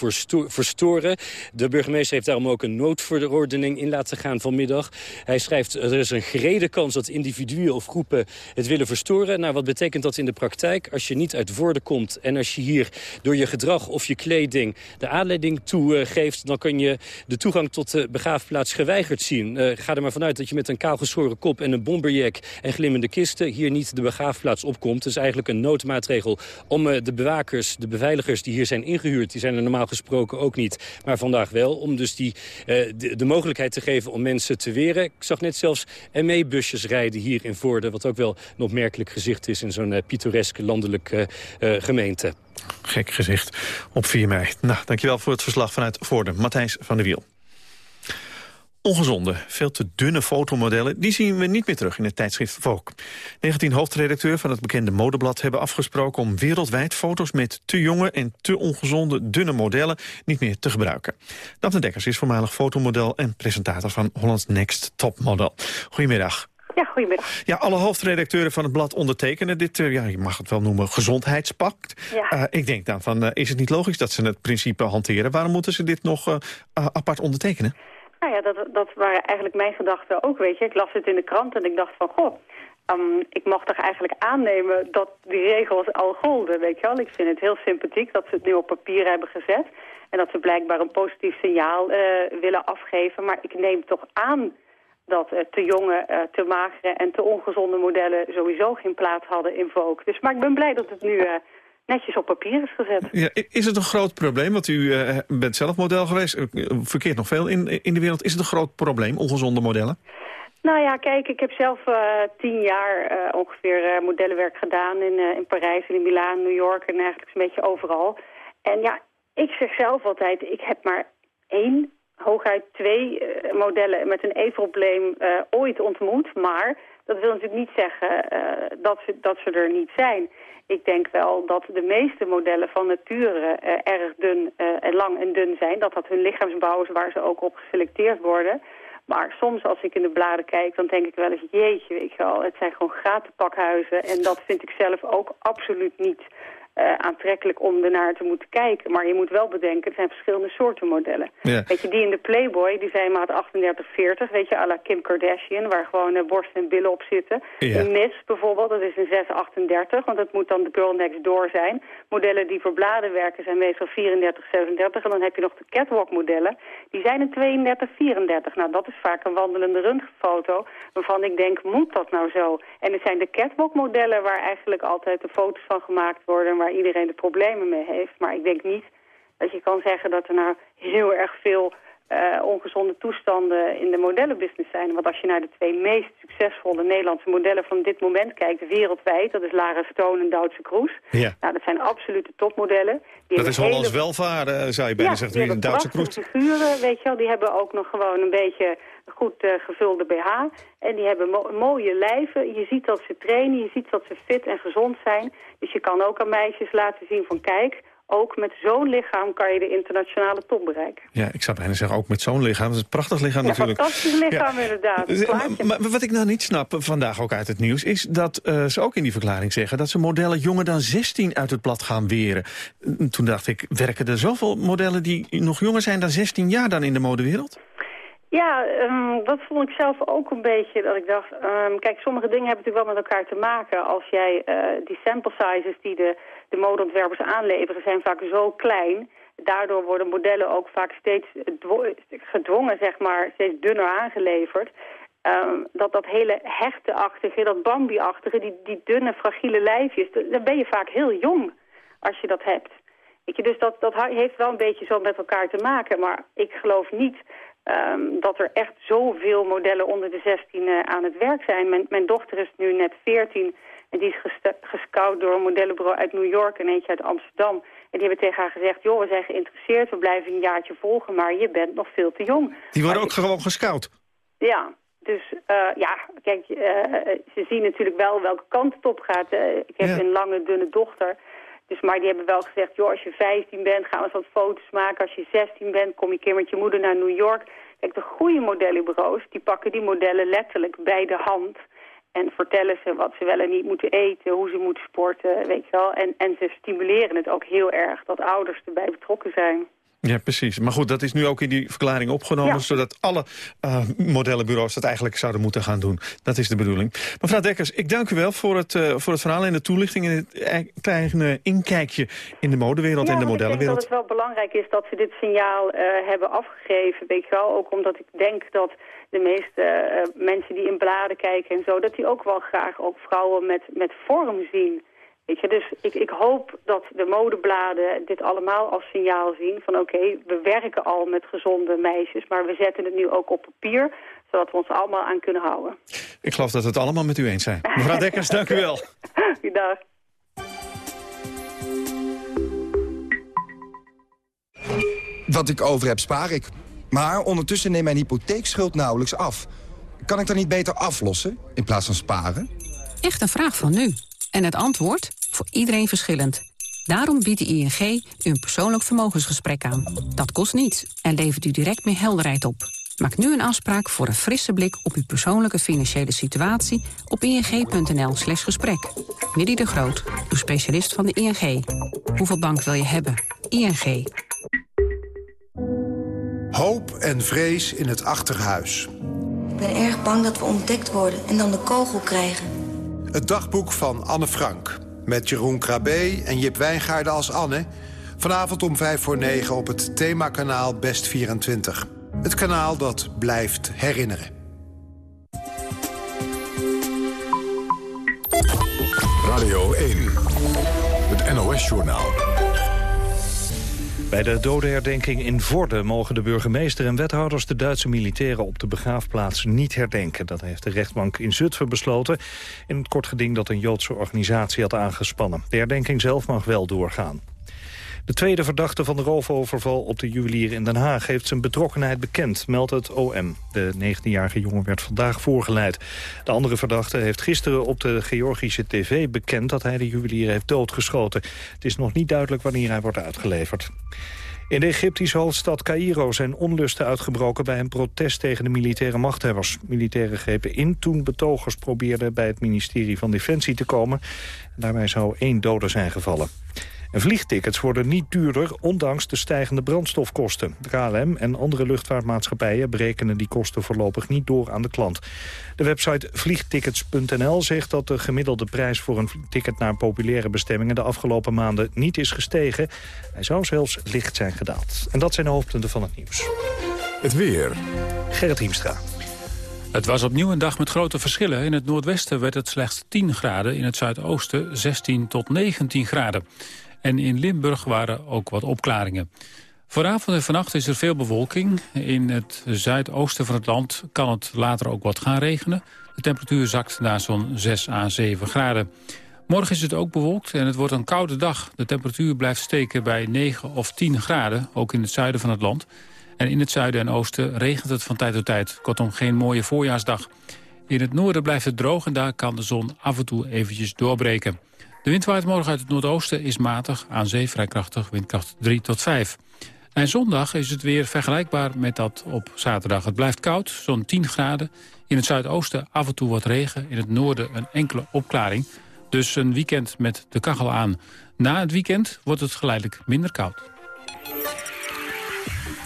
[SPEAKER 23] verstoren. De burgemeester heeft daarom ook een noodverordening in laten gaan vanmiddag. Hij schrijft, er is een gerede kans dat individuen of groepen het willen verstoren. Nou, wat betekent dat in de praktijk? Als je niet uit woorden komt en als je hier door je gedrag of je kleding de aanleiding toe uh, geeft... dan kun je de toegang tot de begraafplaats geweigerd zien. Uh, ga er maar vanuit dat je met een kaalgeschoren kop en een bomberjack... en glimmende kisten hier niet de begraafplaats opkomt. Het is eigenlijk een noodmaatregel om uh, de bewakers, de beveiligers die hier zijn ingehuurd... die zijn er normaal gesproken ook niet, maar vandaag wel... om dus die, uh, de, de mogelijkheid te geven om mensen te weren. Ik zag net zelfs ME-busjes rijden hier in Voorde... wat ook wel een opmerkelijk gezicht is in zo'n pittoreske landelijke gemeente.
[SPEAKER 7] Gek gezicht op 4 mei. Nou, dankjewel voor het verslag vanuit Voorde. Matthijs van der Wiel. Ongezonde, veel te dunne fotomodellen, die zien we niet meer terug in het tijdschrift Vogue. 19 hoofdredacteur van het bekende modeblad hebben afgesproken om wereldwijd foto's met te jonge en te ongezonde dunne modellen niet meer te gebruiken. Daphne Dekkers is voormalig fotomodel en presentator van Holland's Next Top Model. Goedemiddag.
[SPEAKER 24] Ja, goedemiddag.
[SPEAKER 7] Ja, alle hoofdredacteuren van het blad ondertekenen dit, uh, ja, je mag het wel noemen, gezondheidspact.
[SPEAKER 24] Ja.
[SPEAKER 7] Uh, ik denk dan van, uh, is het niet logisch dat ze het principe hanteren? Waarom moeten ze dit nog apart ondertekenen?
[SPEAKER 24] Nou ja, dat, dat waren eigenlijk mijn gedachten ook, weet je. Ik las het in de krant en ik dacht van, goh, um, ik mag toch eigenlijk aannemen dat die regels al golden, weet je wel. Ik vind het heel sympathiek dat ze het nu op papier hebben gezet. En dat ze blijkbaar een positief signaal willen afgeven. Maar ik neem toch aan dat uh, te jonge, uh, te magere en te ongezonde modellen sowieso geen plaats hadden in Vogue. Dus, maar ik ben blij dat het nu uh, netjes op papier is gezet.
[SPEAKER 7] Ja, is het een groot probleem? Want u bent zelf model geweest, verkeert nog veel in, in de wereld. Is het een groot probleem, ongezonde modellen?
[SPEAKER 24] Nou ja, kijk, ik heb zelf tien jaar ongeveer modellenwerk gedaan in, in Parijs, in Milaan, New York en eigenlijk een beetje overal. En ja, ik zeg zelf altijd, ik heb maar één hooguit twee uh, modellen met een E-probleem uh, ooit ontmoet. Maar dat wil natuurlijk niet zeggen uh, dat, ze, dat ze er niet zijn. Ik denk wel dat de meeste modellen van nature erg dun en lang en dun zijn. Dat dat hun lichaamsbouw is waar ze ook op geselecteerd worden. Maar soms als ik in de bladen kijk, dan denk ik wel eens... jeetje, weet je wel, het zijn gewoon gratenpakhuizen. En dat vind ik zelf ook absoluut niet uh, aantrekkelijk om ernaar te moeten kijken. Maar je moet wel bedenken, er zijn verschillende soorten modellen.
[SPEAKER 7] Ja.
[SPEAKER 24] Weet je, die in de Playboy, die zijn maat 38-40, weet je, à la Kim Kardashian, waar gewoon uh, borst en billen op zitten.
[SPEAKER 7] Ja.
[SPEAKER 24] Miss bijvoorbeeld, dat is een 638, want dat moet dan de girl next door zijn. Modellen die voor bladen werken zijn meestal 34, 37. En dan heb je nog de catwalk modellen, die zijn een 32, 34. Nou, dat is vaak een wandelende röntgenfoto, waarvan ik denk, moet dat nou zo? En het zijn de catwalk modellen waar eigenlijk altijd de foto's van gemaakt worden, waar iedereen de problemen mee heeft. Maar ik denk niet dat je kan zeggen dat er nou heel erg veel uh, ongezonde toestanden in de modellenbusiness zijn. Want als je naar de twee meest succesvolle Nederlandse modellen van dit moment kijkt, wereldwijd, dat is Lara Stone en Duitse Kroes.
[SPEAKER 7] Ja.
[SPEAKER 24] Nou, dat zijn absolute topmodellen. Die
[SPEAKER 7] dat is
[SPEAKER 24] hele...
[SPEAKER 7] Hollands welvaren, zou je bijna
[SPEAKER 24] ja,
[SPEAKER 7] zeggen,
[SPEAKER 24] die
[SPEAKER 7] Duitse Kroes.
[SPEAKER 24] figuren, weet je wel, die hebben ook nog gewoon een beetje goed eh, gevulde BH. En die hebben mooie lijven. Je ziet dat ze trainen, je ziet dat ze fit en gezond zijn. Dus je kan ook aan meisjes laten zien van kijk, ook met zo'n lichaam kan je de internationale top bereiken.
[SPEAKER 7] Ja, ik zou bijna zeggen, ook met zo'n lichaam. Dat is een prachtig lichaam
[SPEAKER 24] ja,
[SPEAKER 7] natuurlijk.
[SPEAKER 24] fantastisch lichaam inderdaad.
[SPEAKER 7] Maar, maar, wat ik nou niet snap, vandaag ook uit het nieuws... is dat uh, ze ook in die verklaring zeggen... dat ze modellen jonger dan 16 uit het blad gaan weren. Toen dacht ik, werken er zoveel modellen die nog jonger zijn dan 16 jaar dan in de modewereld?
[SPEAKER 24] Ja, um, dat vond ik zelf ook een beetje dat ik dacht... Um, kijk, sommige dingen hebben natuurlijk wel met elkaar te maken. Als jij uh, die sample sizes die de, de modeontwerpers aanleveren... zijn vaak zo klein. Daardoor worden modellen ook vaak steeds gedwongen, zeg maar, steeds dunner aangeleverd. Um, dat dat hele hechte-achtige, dat Bambi-achtige, die, die dunne, fragiele lijfjes... dan ben je vaak heel jong als je dat hebt. Dus dat, dat heeft wel een beetje zo met elkaar te maken. Maar ik geloof niet Um, dat er echt zoveel modellen onder de 16 uh, aan het werk zijn. Mijn, mijn, dochter is nu net 14 en die is gescout door een modellenbureau uit New York en eentje uit Amsterdam. En die hebben tegen haar gezegd, joh, we zijn geïnteresseerd, we blijven een jaartje volgen, maar je bent nog veel te jong.
[SPEAKER 7] Die worden ook gewoon gescout?
[SPEAKER 24] Ja, dus uh, ja, kijk, uh, ze zien natuurlijk wel welke kant het op gaat. ik heb ja. een lange, dunne dochter. Dus, maar die hebben wel gezegd, joh, als je 15 bent, gaan we eens wat foto's maken. Als je 16 bent, kom je keer met je moeder naar New York. Kijk, de goede modellenbureaus, die pakken die modellen letterlijk bij de hand. En vertellen ze wat ze wel en niet moeten eten, hoe ze moeten sporten, weet je wel. En, en ze stimuleren het ook heel erg dat ouders erbij betrokken zijn.
[SPEAKER 7] Ja, precies. Maar goed, dat is nu ook in die verklaring opgenomen... zodat alle uh, modellenbureaus dat eigenlijk zouden moeten gaan doen. Dat is de bedoeling. Mevrouw Dekkers, ik dank u wel voor het, uh, voor het verhaal en de toelichting... en het kleine inkijkje in de modewereld
[SPEAKER 24] ja,
[SPEAKER 7] en de modellenwereld.
[SPEAKER 24] ik denk dat het wel belangrijk is dat ze dit signaal uh, hebben afgegeven. Weet je wel, ook omdat ik denk dat de meeste mensen die in bladen kijken en zo... dat die ook wel graag ook vrouwen met, met vorm zien... Weet je, dus ik, ik hoop dat de modebladen dit allemaal als signaal zien van oké, we werken al met gezonde meisjes, maar we zetten het nu ook op papier, zodat we ons allemaal aan kunnen houden.
[SPEAKER 7] Ik geloof dat we het allemaal met u eens zijn. Mevrouw Dekkers, dank u wel.
[SPEAKER 24] Dag.
[SPEAKER 25] Wat ik over heb, spaar ik. Maar ondertussen neemt mijn hypotheekschuld nauwelijks af. Kan ik dan niet beter aflossen in plaats van sparen?
[SPEAKER 26] Echt een vraag van nu. En het antwoord? Voor iedereen verschillend. Daarom biedt de ING u een persoonlijk vermogensgesprek aan. Dat kost niets en levert u direct meer helderheid op. Maak nu een afspraak voor een frisse blik op uw persoonlijke financiële situatie op ing.nl slash gesprek. Willy de Groot, uw specialist van de ING. Hoeveel bank wil je hebben? ING.
[SPEAKER 27] Hoop en vrees in het achterhuis.
[SPEAKER 28] Ik ben erg bang dat we ontdekt worden en dan de kogel krijgen.
[SPEAKER 27] Het dagboek van Anne Frank. Met Jeroen Krabbe en Jip Wijngaarden als Anne. Vanavond om 5 voor 9 op het themakanaal Best 24. Het kanaal dat blijft herinneren.
[SPEAKER 1] Radio 1. Het NOS-journaal.
[SPEAKER 2] Bij de dodenherdenking in Vorden mogen de burgemeester en wethouders de Duitse militairen op de begraafplaats niet herdenken. Dat heeft de rechtbank in Zutphen besloten in het kort geding dat een Joodse organisatie had aangespannen. De herdenking zelf mag wel doorgaan. De tweede verdachte van de roofoverval op de juwelier in Den Haag... heeft zijn betrokkenheid bekend, meldt het OM. De 19-jarige jongen werd vandaag voorgeleid. De andere verdachte heeft gisteren op de Georgische tv bekend... dat hij de juwelier heeft doodgeschoten. Het is nog niet duidelijk wanneer hij wordt uitgeleverd. In de Egyptische hoofdstad Cairo zijn onlusten uitgebroken bij een protest tegen de militaire machthebbers. Militairen grepen in toen betogers probeerden bij het ministerie van Defensie te komen. Daarbij zou één dode zijn gevallen. En vliegtickets worden niet duurder, ondanks de stijgende brandstofkosten. De KLM en andere luchtvaartmaatschappijen berekenen die kosten voorlopig niet door aan de klant. De website vliegtickets.nl zegt dat de gemiddelde prijs voor een ticket naar populaire bestemmingen de afgelopen maanden niet is gestegen. Hij zou zelfs licht zijn gedaald. En dat zijn de hoofdpunten van het nieuws.
[SPEAKER 1] Het weer.
[SPEAKER 2] Gerrit Hiemstra.
[SPEAKER 19] Het was opnieuw een dag met grote verschillen. In het noordwesten werd het slechts 10 graden, in het zuidoosten 16 tot 19 graden. En in Limburg waren ook wat opklaringen. Vanavond en vannacht is er veel bewolking. In het zuidoosten van het land kan het later ook wat gaan regenen. De temperatuur zakt naar zo'n 6 à 7 graden. Morgen is het ook bewolkt en het wordt een koude dag. De temperatuur blijft steken bij 9 of 10 graden, ook in het zuiden van het land. En in het zuiden en oosten regent het van tijd tot tijd. Kortom, geen mooie voorjaarsdag. In het noorden blijft het droog en daar kan de zon af en toe eventjes doorbreken. De wind waait morgen uit het noordoosten, is matig, aan zee vrij krachtig, windkracht 3 tot 5. En zondag is het weer vergelijkbaar met dat op zaterdag. Het blijft koud, zo'n 10 graden. In het zuidoosten af en toe wat regen, in het noorden een enkele opklaring. Dus een weekend met de kachel aan. Na het weekend wordt het geleidelijk minder koud.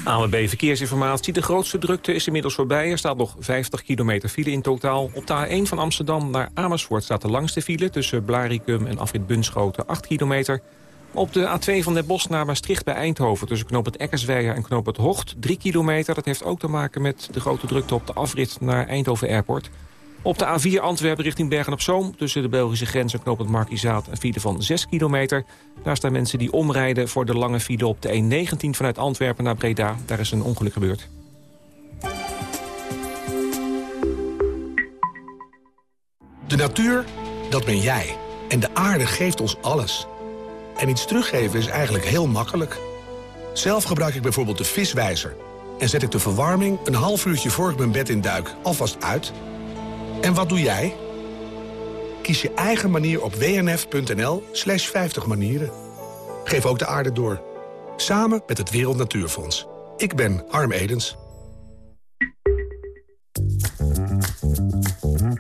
[SPEAKER 3] ANWB Verkeersinformatie. De grootste drukte is inmiddels voorbij. Er staat nog 50 kilometer file in totaal. Op de A1 van Amsterdam naar Amersfoort staat de langste file... tussen Blaricum en Afrit Bunschoten 8 kilometer. Op de A2 van Den Bosch naar Maastricht bij Eindhoven... tussen knoop het Eckersweijer en knoop het Hocht 3 kilometer. Dat heeft ook te maken met de grote drukte op de afrit naar Eindhoven Airport. Op de A4 Antwerpen richting Bergen-op-Zoom... tussen de Belgische grens en knoop het Markizaat een file van 6 kilometer. Daar staan mensen die omrijden voor de lange file op de E19 vanuit Antwerpen naar Breda. Daar is een ongeluk gebeurd.
[SPEAKER 29] De natuur, dat ben jij. En de aarde geeft ons alles. En iets teruggeven is eigenlijk heel makkelijk. Zelf gebruik ik bijvoorbeeld de viswijzer. En zet ik de verwarming een half uurtje voor ik mijn bed in duik alvast uit... En wat doe jij? Kies je eigen manier op wnf.nl slash 50 manieren. Geef ook de aarde door. Samen met het Wereld Natuurfonds. Ik ben Harm Edens.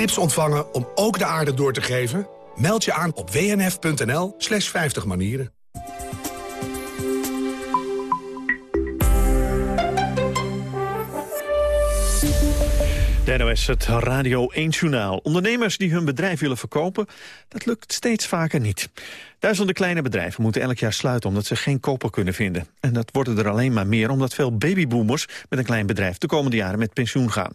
[SPEAKER 29] Tips ontvangen om ook de aarde door te geven? Meld je aan op wnf.nl slash 50 manieren.
[SPEAKER 7] De NOS, het Radio 1-journaal. Ondernemers die hun bedrijf willen verkopen, dat lukt steeds vaker niet. Duizenden kleine bedrijven moeten elk jaar sluiten omdat ze geen koper kunnen vinden. En dat worden er alleen maar meer omdat veel babyboomers met een klein bedrijf de komende jaren met pensioen gaan.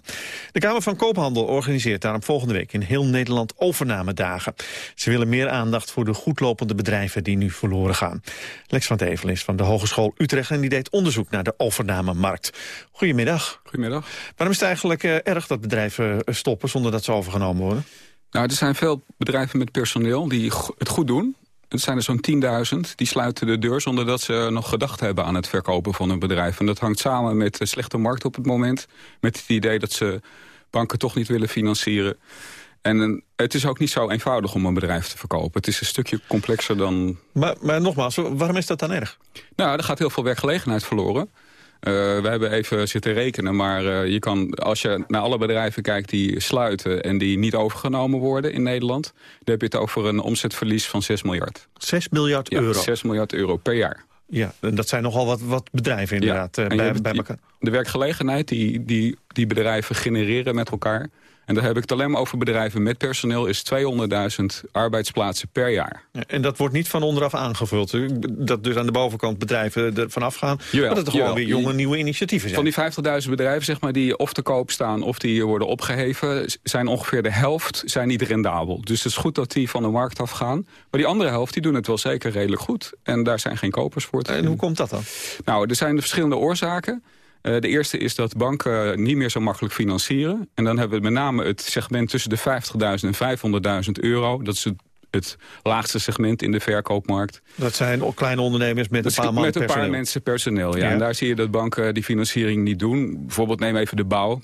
[SPEAKER 7] De Kamer van Koophandel organiseert daarom volgende week in heel Nederland overnamedagen. Ze willen meer aandacht voor de goedlopende bedrijven die nu verloren gaan. Lex van Tevel is van de Hogeschool Utrecht en die deed onderzoek naar de overnamemarkt. Goedemiddag.
[SPEAKER 30] Goedemiddag.
[SPEAKER 7] Waarom is het eigenlijk uh, erg dat bedrijven eh, stoppen zonder dat ze overgenomen worden?
[SPEAKER 30] Nou, er zijn veel bedrijven met personeel die het goed doen. Het zijn er zo'n 10.000. Die sluiten de deur zonder dat ze nog gedacht hebben aan het verkopen van hun bedrijf. En dat hangt samen met de slechte markt op het moment. Met het idee dat ze banken toch niet willen financieren. En het is ook niet zo eenvoudig om een bedrijf te verkopen. Het is een stukje complexer dan...
[SPEAKER 7] Maar, maar nogmaals, waarom is dat dan erg?
[SPEAKER 30] Nou, er gaat heel veel werkgelegenheid verloren. Uh, we hebben even zitten rekenen, maar uh, je kan, als je naar alle bedrijven kijkt die sluiten en die niet overgenomen worden in Nederland, dan heb je het over een omzetverlies van 6 miljard.
[SPEAKER 7] 6 miljard
[SPEAKER 30] ja,
[SPEAKER 7] euro?
[SPEAKER 30] 6 miljard euro per jaar.
[SPEAKER 7] Ja, en dat zijn nogal wat, wat bedrijven inderdaad ja. bij, bij elkaar.
[SPEAKER 30] De werkgelegenheid die, die, die bedrijven genereren met elkaar... En daar heb ik het alleen maar over bedrijven met personeel... is 200.000 arbeidsplaatsen per jaar.
[SPEAKER 7] Ja, en dat wordt niet van onderaf aangevuld? Dat dus aan de bovenkant bedrijven er vanaf gaan?
[SPEAKER 30] Jawel,
[SPEAKER 7] maar dat er gewoon weer jonge nieuwe initiatieven zijn?
[SPEAKER 30] Van die 50.000 bedrijven zeg maar, die of te koop staan... of die worden opgeheven, zijn ongeveer de helft zijn niet rendabel. Dus het is goed dat die van de markt afgaan. Maar die andere helft die doen het wel zeker redelijk goed. En daar zijn geen kopers voor te
[SPEAKER 7] En hoe komt dat dan?
[SPEAKER 30] Nou, er zijn verschillende oorzaken. Uh, de eerste is dat banken niet meer zo makkelijk financieren. En dan hebben we met name het segment tussen de 50.000 en 500.000 euro. Dat is het, het, laagste segment in de verkoopmarkt.
[SPEAKER 7] Dat zijn kleine ondernemers met een paar man
[SPEAKER 30] Met een paar mensen personeel, ja.
[SPEAKER 7] Ja.
[SPEAKER 30] En daar zie je dat banken die financiering niet doen. Bijvoorbeeld neem even de bouw.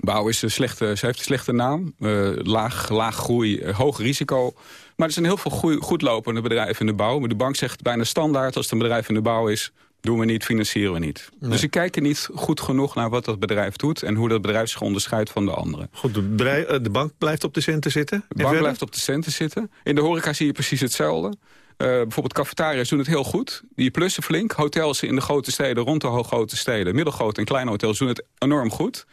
[SPEAKER 30] Bouw is een slechte, ze heeft een slechte naam. Uh, laag, laag groei, uh, hoog risico. Maar er zijn heel veel goeie, goedlopende bedrijven in de bouw. Maar de bank zegt bijna standaard als het een bedrijf in de bouw is... doen we niet, financieren we niet.
[SPEAKER 7] Nee.
[SPEAKER 30] Dus ze kijken niet goed genoeg naar wat dat bedrijf doet... en hoe dat bedrijf zich onderscheidt van de anderen.
[SPEAKER 7] Goed, de, bedrijf, eh, de bank blijft op de centen zitten?
[SPEAKER 30] De bank blijft op de centen zitten. In de horeca zie je precies hetzelfde. Uh, bijvoorbeeld cafetaria's doen het heel goed. Die plussen flink. Hotels in de grote steden, rond de grote steden... middelgrote en kleine hotels doen het enorm goed.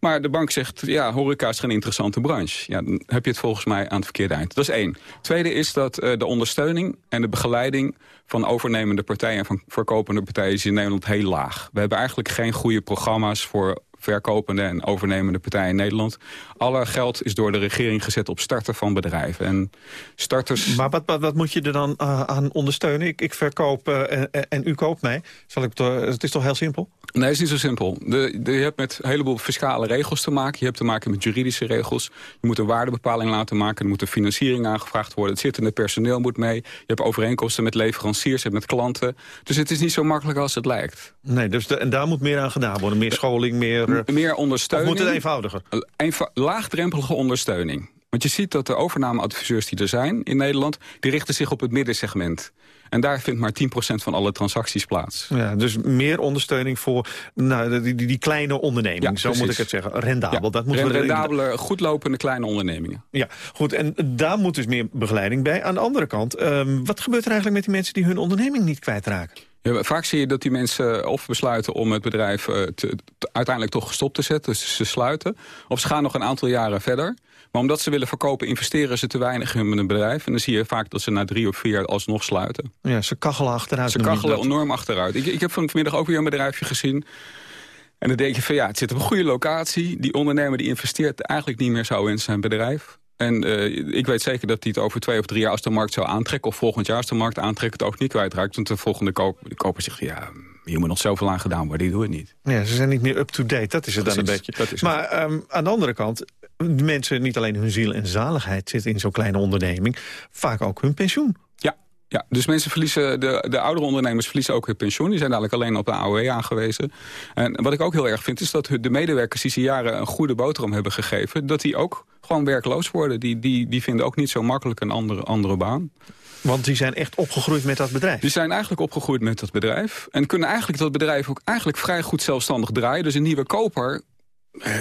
[SPEAKER 30] Maar de bank zegt, ja, horeca is geen interessante branche. Ja, dan heb je het volgens mij aan het verkeerde eind. Dat is één. Tweede is dat uh, de ondersteuning en de begeleiding van overnemende partijen en van verkopende partijen is in Nederland heel laag. We hebben eigenlijk geen goede programma's voor verkopende en overnemende partijen in Nederland. Alle geld is door de regering gezet op starten van bedrijven. En starters...
[SPEAKER 7] Maar wat, wat, wat moet je er dan uh, aan ondersteunen? Ik, ik verkoop uh, en, en, u koopt mij. Zal ik het is toch heel simpel?
[SPEAKER 30] Nee, het is niet zo simpel. De, de, je hebt met een heleboel fiscale regels te maken. Je hebt te maken met juridische regels. Je moet een waardebepaling laten maken. Er moet een financiering aangevraagd worden. Het zittende personeel moet mee. Je hebt overeenkomsten met leveranciers en met klanten. Dus het is niet zo makkelijk als het lijkt.
[SPEAKER 7] Nee, dus de, en daar moet meer aan gedaan worden. Meer scholing, meer...
[SPEAKER 30] meer ondersteuning.
[SPEAKER 7] Of moet het eenvoudiger?
[SPEAKER 30] Eenva laagdrempelige ondersteuning. Want je ziet dat de overnameadviseurs die er zijn in Nederland... die richten zich op het middensegment. En daar vindt maar 10% van alle transacties plaats.
[SPEAKER 7] Ja, dus meer ondersteuning voor nou, die, die, die kleine onderneming, ja, zo moet ik het zeggen. Rendabel.
[SPEAKER 30] Ja,
[SPEAKER 7] dat
[SPEAKER 30] moet rendabele, goedlopende kleine ondernemingen.
[SPEAKER 7] Ja, goed. En daar moet dus meer begeleiding bij. Aan de andere kant, um, wat gebeurt er eigenlijk met die mensen die hun onderneming niet kwijtraken?
[SPEAKER 30] Ja, vaak zie je dat die mensen of besluiten om het bedrijf te, te, uiteindelijk toch gestopt te zetten. Dus ze sluiten. Of ze gaan nog een aantal jaren verder. Maar omdat ze willen verkopen, investeren ze te weinig in een bedrijf. En dan zie je vaak dat ze na drie of vier jaar alsnog sluiten.
[SPEAKER 7] Ja, ze kachelen achteruit.
[SPEAKER 30] Ze kachelen enorm achteruit. Ik, ik heb vanmiddag ook weer een bedrijfje gezien. En dan denk je van ja, het zit op een goede locatie. Die ondernemer die investeert eigenlijk niet meer zo in zijn bedrijf. En uh, ik weet zeker dat hij het over twee of drie jaar als de markt zou aantrekken... of volgend jaar als de markt aantrekt, het ook niet kwijtraakt. Want de volgende koper, de koper zegt, ja, hier moet nog zoveel aan gedaan worden, die doet het niet.
[SPEAKER 7] Ja, ze zijn niet meer up-to-date, dat is het Precies, dan een beetje. maar um, aan de andere kant, de mensen, niet alleen hun ziel en zaligheid... zitten in zo'n kleine onderneming, vaak ook hun pensioen.
[SPEAKER 30] Ja, ja, dus mensen verliezen, de, de oudere ondernemers verliezen ook hun pensioen. Die zijn dadelijk alleen op de AOW aangewezen. En wat ik ook heel erg vind, is dat de medewerkers die ze jaren een goede boterham hebben gegeven... dat die ook gewoon werkloos worden. Die, die, die vinden ook niet zo makkelijk een andere, andere baan.
[SPEAKER 7] Want die zijn echt opgegroeid met dat bedrijf?
[SPEAKER 30] Die zijn eigenlijk opgegroeid met dat bedrijf. En kunnen eigenlijk dat bedrijf ook eigenlijk vrij goed zelfstandig draaien. Dus een nieuwe koper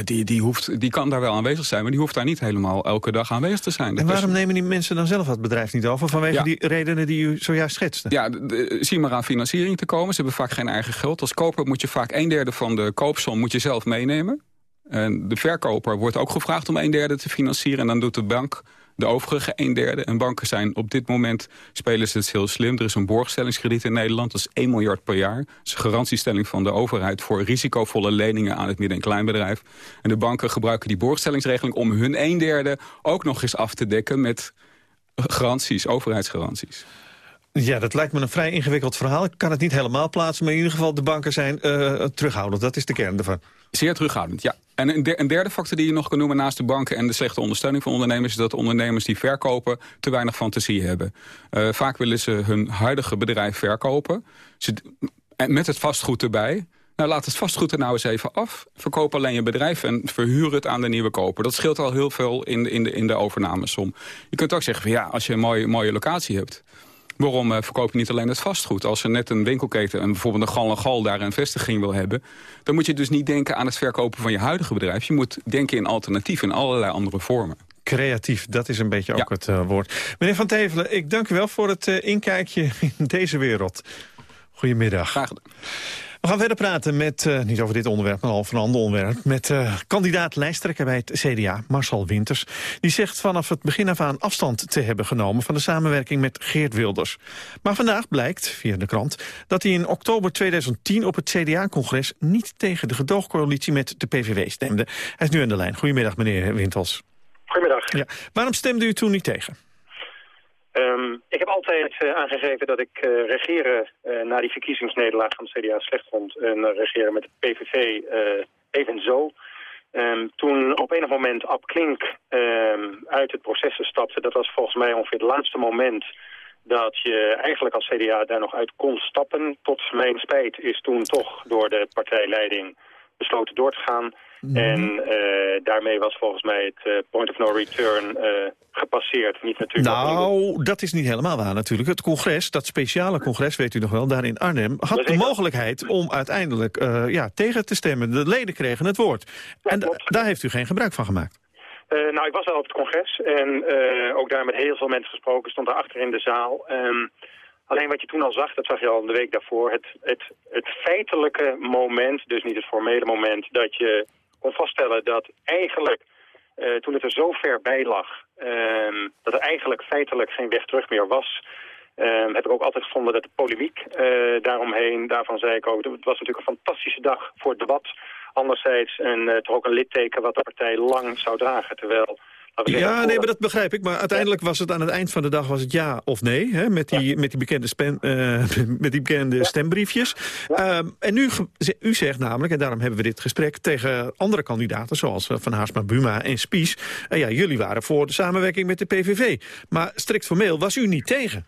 [SPEAKER 30] die, die, hoeft, die kan daar wel aanwezig zijn, maar die hoeft daar niet helemaal elke dag aanwezig te zijn.
[SPEAKER 7] En waarom nemen die mensen dan zelf het bedrijf niet over? Vanwege die redenen die u zojuist schetste?
[SPEAKER 30] Ja, zie maar aan financiering te komen. Ze hebben vaak geen eigen geld. Als koper moet je vaak een derde van de koopsom moet je zelf meenemen. En de verkoper wordt ook gevraagd om een derde te financieren. En dan doet de bank de overige een derde. En banken zijn op dit moment, spelen ze het heel slim. Er is een borgstellingskrediet in Nederland, dat is 1 miljard per jaar. Dat is een garantiestelling van de overheid voor risicovolle leningen aan het midden- en kleinbedrijf. En de banken gebruiken die borgstellingsregeling om hun een derde ook nog eens af te dekken met garanties, overheidsgaranties.
[SPEAKER 7] Ja, dat lijkt me een vrij ingewikkeld verhaal. Ik kan het niet helemaal plaatsen, maar in ieder geval de banken zijn uh, terughoudend. Dat is de kern ervan.
[SPEAKER 30] Zeer terughoudend, ja. En een derde factor die je nog kan noemen naast de banken... en de slechte ondersteuning van ondernemers... is dat ondernemers die verkopen te weinig fantasie hebben. Uh, vaak willen ze hun huidige bedrijf verkopen. Ze, met het vastgoed erbij. Nou, laat het vastgoed er nou eens even af. Verkoop alleen je bedrijf en verhuur het aan de nieuwe koper. Dat scheelt al heel veel in de, in de, in de overnamesom. Je kunt ook zeggen, van, ja, als je een mooie, mooie locatie hebt... Waarom uh, verkoop je niet alleen het vastgoed? Als er net een winkelketen, en bijvoorbeeld een Gal en Gal daar een vestiging wil hebben... dan moet je dus niet denken aan het verkopen van je huidige bedrijf. Je moet denken in alternatieven, in allerlei andere vormen.
[SPEAKER 7] Creatief, dat is een beetje ook het uh, woord. Meneer Van Tevelen, ik dank u wel voor het uh, inkijkje in deze wereld. Goedemiddag.
[SPEAKER 30] Graag gedaan.
[SPEAKER 7] We gaan verder praten met, uh, niet over dit onderwerp, maar al van een ander onderwerp... met uh, kandidaat lijsttrekker bij het CDA, Marcel Winters. Die zegt vanaf het begin af aan afstand te hebben genomen... van de samenwerking met Geert Wilders. Maar vandaag blijkt, via de krant, dat hij in oktober 2010... op het CDA-congres niet tegen de gedoogcoalitie met de PVV stemde. Hij is nu aan de lijn. Goedemiddag, meneer Winters.
[SPEAKER 31] Goedemiddag.
[SPEAKER 7] Ja. Waarom stemde u toen niet tegen?
[SPEAKER 31] Um, ik heb altijd uh, aangegeven dat ik uh, regeren uh, na die verkiezingsnederlaag van het CDA slecht vond. En regeren met de PVV evenzo. Um, toen op enig moment Ab Klink um, uit het proces stapte, dat was volgens mij ongeveer het laatste moment dat je eigenlijk als CDA daar nog uit kon stappen. Tot mijn spijt is toen toch door de partijleiding besloten door te gaan. Mhm. En uh, daarmee was volgens mij het uh, point of no return uh, gepasseerd. Niet natuurlijk
[SPEAKER 7] nou, dat is niet helemaal waar natuurlijk. Het congres, dat speciale congres, weet u nog wel, daar in Arnhem... had de mogelijkheid om uiteindelijk ja, tegen te stemmen. De leden kregen het woord. Ja, en daar heeft u geen gebruik van gemaakt.
[SPEAKER 31] Nou, ik was al op het congres en ook daar met heel veel mensen gesproken. stond achter in de zaal. Um, Alleen wat je toen al zag, dat zag je al de week daarvoor... het, het, het feitelijke moment, dus niet het formele moment... dat je kon vaststellen dat eigenlijk, eh, toen het er zo ver bij lag... ehm, dat er eigenlijk feitelijk geen weg terug meer was... ehm, heb ik ook altijd gevonden dat de polemiek eh, daaromheen, daarvan zei ik ook... het was natuurlijk een fantastische dag voor het debat. Anderzijds een, eh, toch ook een litteken wat de partij lang zou dragen. Terwijl
[SPEAKER 7] Ja, nee, maar dat begrijp ik. Maar uiteindelijk was het aan het eind van de dag was het ja of nee. Hè, met, die, met die bekende, spam, eh, met die bekende stembriefjes. Ehm, en nu, u zegt namelijk, en daarom hebben we dit gesprek... tegen andere kandidaten, zoals eh, Van Haarsma, Buma en Spies... en ja, jullie waren voor de samenwerking met de PVV. Maar strikt formeel was u niet tegen.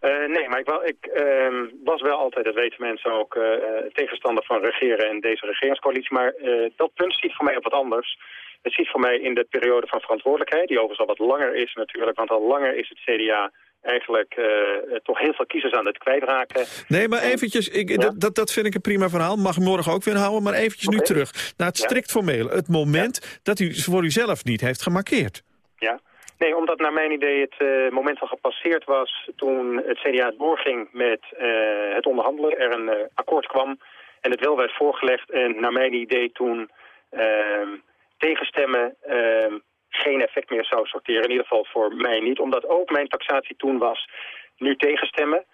[SPEAKER 31] Eh, nee, maar ik, wel, ik ehm, was wel altijd, dat weten mensen ook, eh, eh, tegenstander van regeren en deze regeringscoalitie. Maar eh, dat punt ziet voor mij op wat anders. Het ziet voor mij in de periode van verantwoordelijkheid, die overigens al wat langer is natuurlijk, want al langer is het CDA eigenlijk eh, eh, toch heel veel kiezers aan het kwijtraken.
[SPEAKER 7] Nee, maar eventjes, ik, dat, dat, dat vind ik een prima verhaal. Mag ik morgen ook weer houden, maar eventjes nu terug. Naar het strikt formeel. Het moment dat u voor uzelf niet heeft gemarkeerd.
[SPEAKER 31] Ja. Nee, omdat naar mijn idee het eh, moment al gepasseerd was toen het CDA doorging met het onderhandelen. Er een akkoord kwam en het wel werd voorgelegd. En naar mijn idee toen ehm, tegenstemmen ehm, geen effect meer zou sorteren. In ieder geval voor mij niet. Omdat ook mijn taxatie toen was nu tegenstemmen.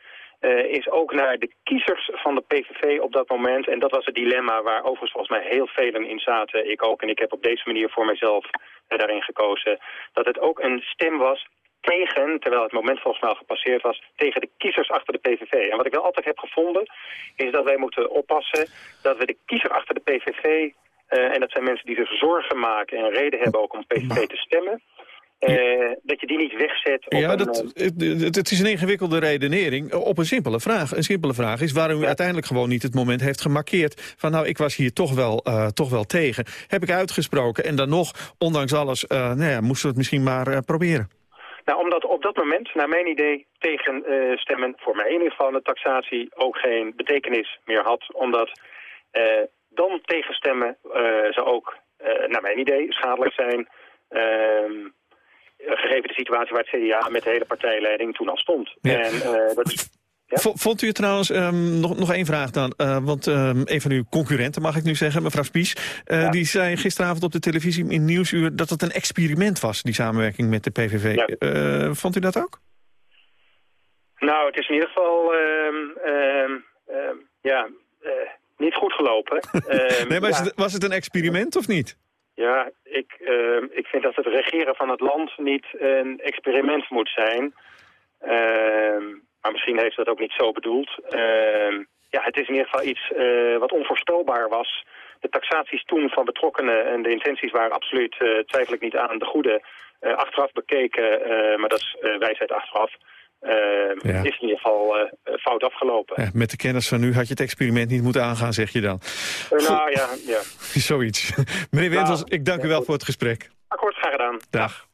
[SPEAKER 31] eh, is ook naar de kiezers van de PVV op dat moment. En dat was het dilemma waar overigens volgens mij heel velen in zaten. Ik ook. En ik heb op deze manier voor mezelf eh, daarin gekozen. Dat het ook een stem was tegen, terwijl het moment volgens mij al gepasseerd was, tegen de kiezers achter de PVV. En wat ik wel altijd heb gevonden, is dat wij moeten oppassen dat we de kiezer achter de PVV, en dat zijn mensen die zich zorgen maken en reden hebben ook om PVV te stemmen, eh, dat je die niet wegzet op
[SPEAKER 7] Ja, dat,
[SPEAKER 31] eh,
[SPEAKER 7] het, het- is een ingewikkelde redenering op een simpele vraag. Een simpele vraag is waarom u uiteindelijk gewoon niet het moment heeft gemarkeerd... van nou, ik was hier toch wel, eh, toch wel tegen. Heb ik uitgesproken en dan nog, ondanks alles, eh, nou ja, moesten we het misschien maar eh, proberen.
[SPEAKER 31] Nou, omdat op dat moment, naar mijn idee, tegen eh, stemmen, voor mij in ieder geval, de taxatie ook geen betekenis meer had. Omdat eh, dan tegenstemmen eh zou ook, eh, naar mijn idee, schadelijk zijn. ehm, gegeven de situatie waar het CDA met de hele partijleiding toen al stond.
[SPEAKER 7] Ja.
[SPEAKER 31] En eh, dat
[SPEAKER 7] V- Vond u het trouwens, ehm, nog, nog één vraag dan, want ehm, een van uw concurrenten mag ik nu zeggen, mevrouw Spies, die zei gisteravond op de televisie in Nieuwsuur dat het een experiment was, die samenwerking met de PVV. Vond u dat ook?
[SPEAKER 31] Nou, het is in ieder geval ja, goed gelopen. Ehm,
[SPEAKER 7] nee, maar is
[SPEAKER 31] ja.
[SPEAKER 7] het- was het een experiment of niet?
[SPEAKER 31] Ja, ik, ehm, ik vind dat het regeren van het land niet een experiment moet zijn. Ehm, maar misschien heeft dat ook niet zo bedoeld. Ja, het is in ieder geval iets eh, wat onvoorspelbaar was. De taxaties toen van betrokkenen en de intenties waren absoluut, eh, twijfel ik niet aan, de goede. eh, achteraf bekeken, maar dat is wijsheid achteraf. Ehm,
[SPEAKER 7] Ja.
[SPEAKER 31] Is in ieder geval eh, fout afgelopen.
[SPEAKER 7] Met de kennis van nu had je het experiment niet moeten aangaan, zeg je dan.
[SPEAKER 31] Eh, nou ja, ja.
[SPEAKER 7] Zoiets. Meneer Wentels, ik dank u wel voor het gesprek.
[SPEAKER 31] akkoord graag gedaan.
[SPEAKER 7] Dag.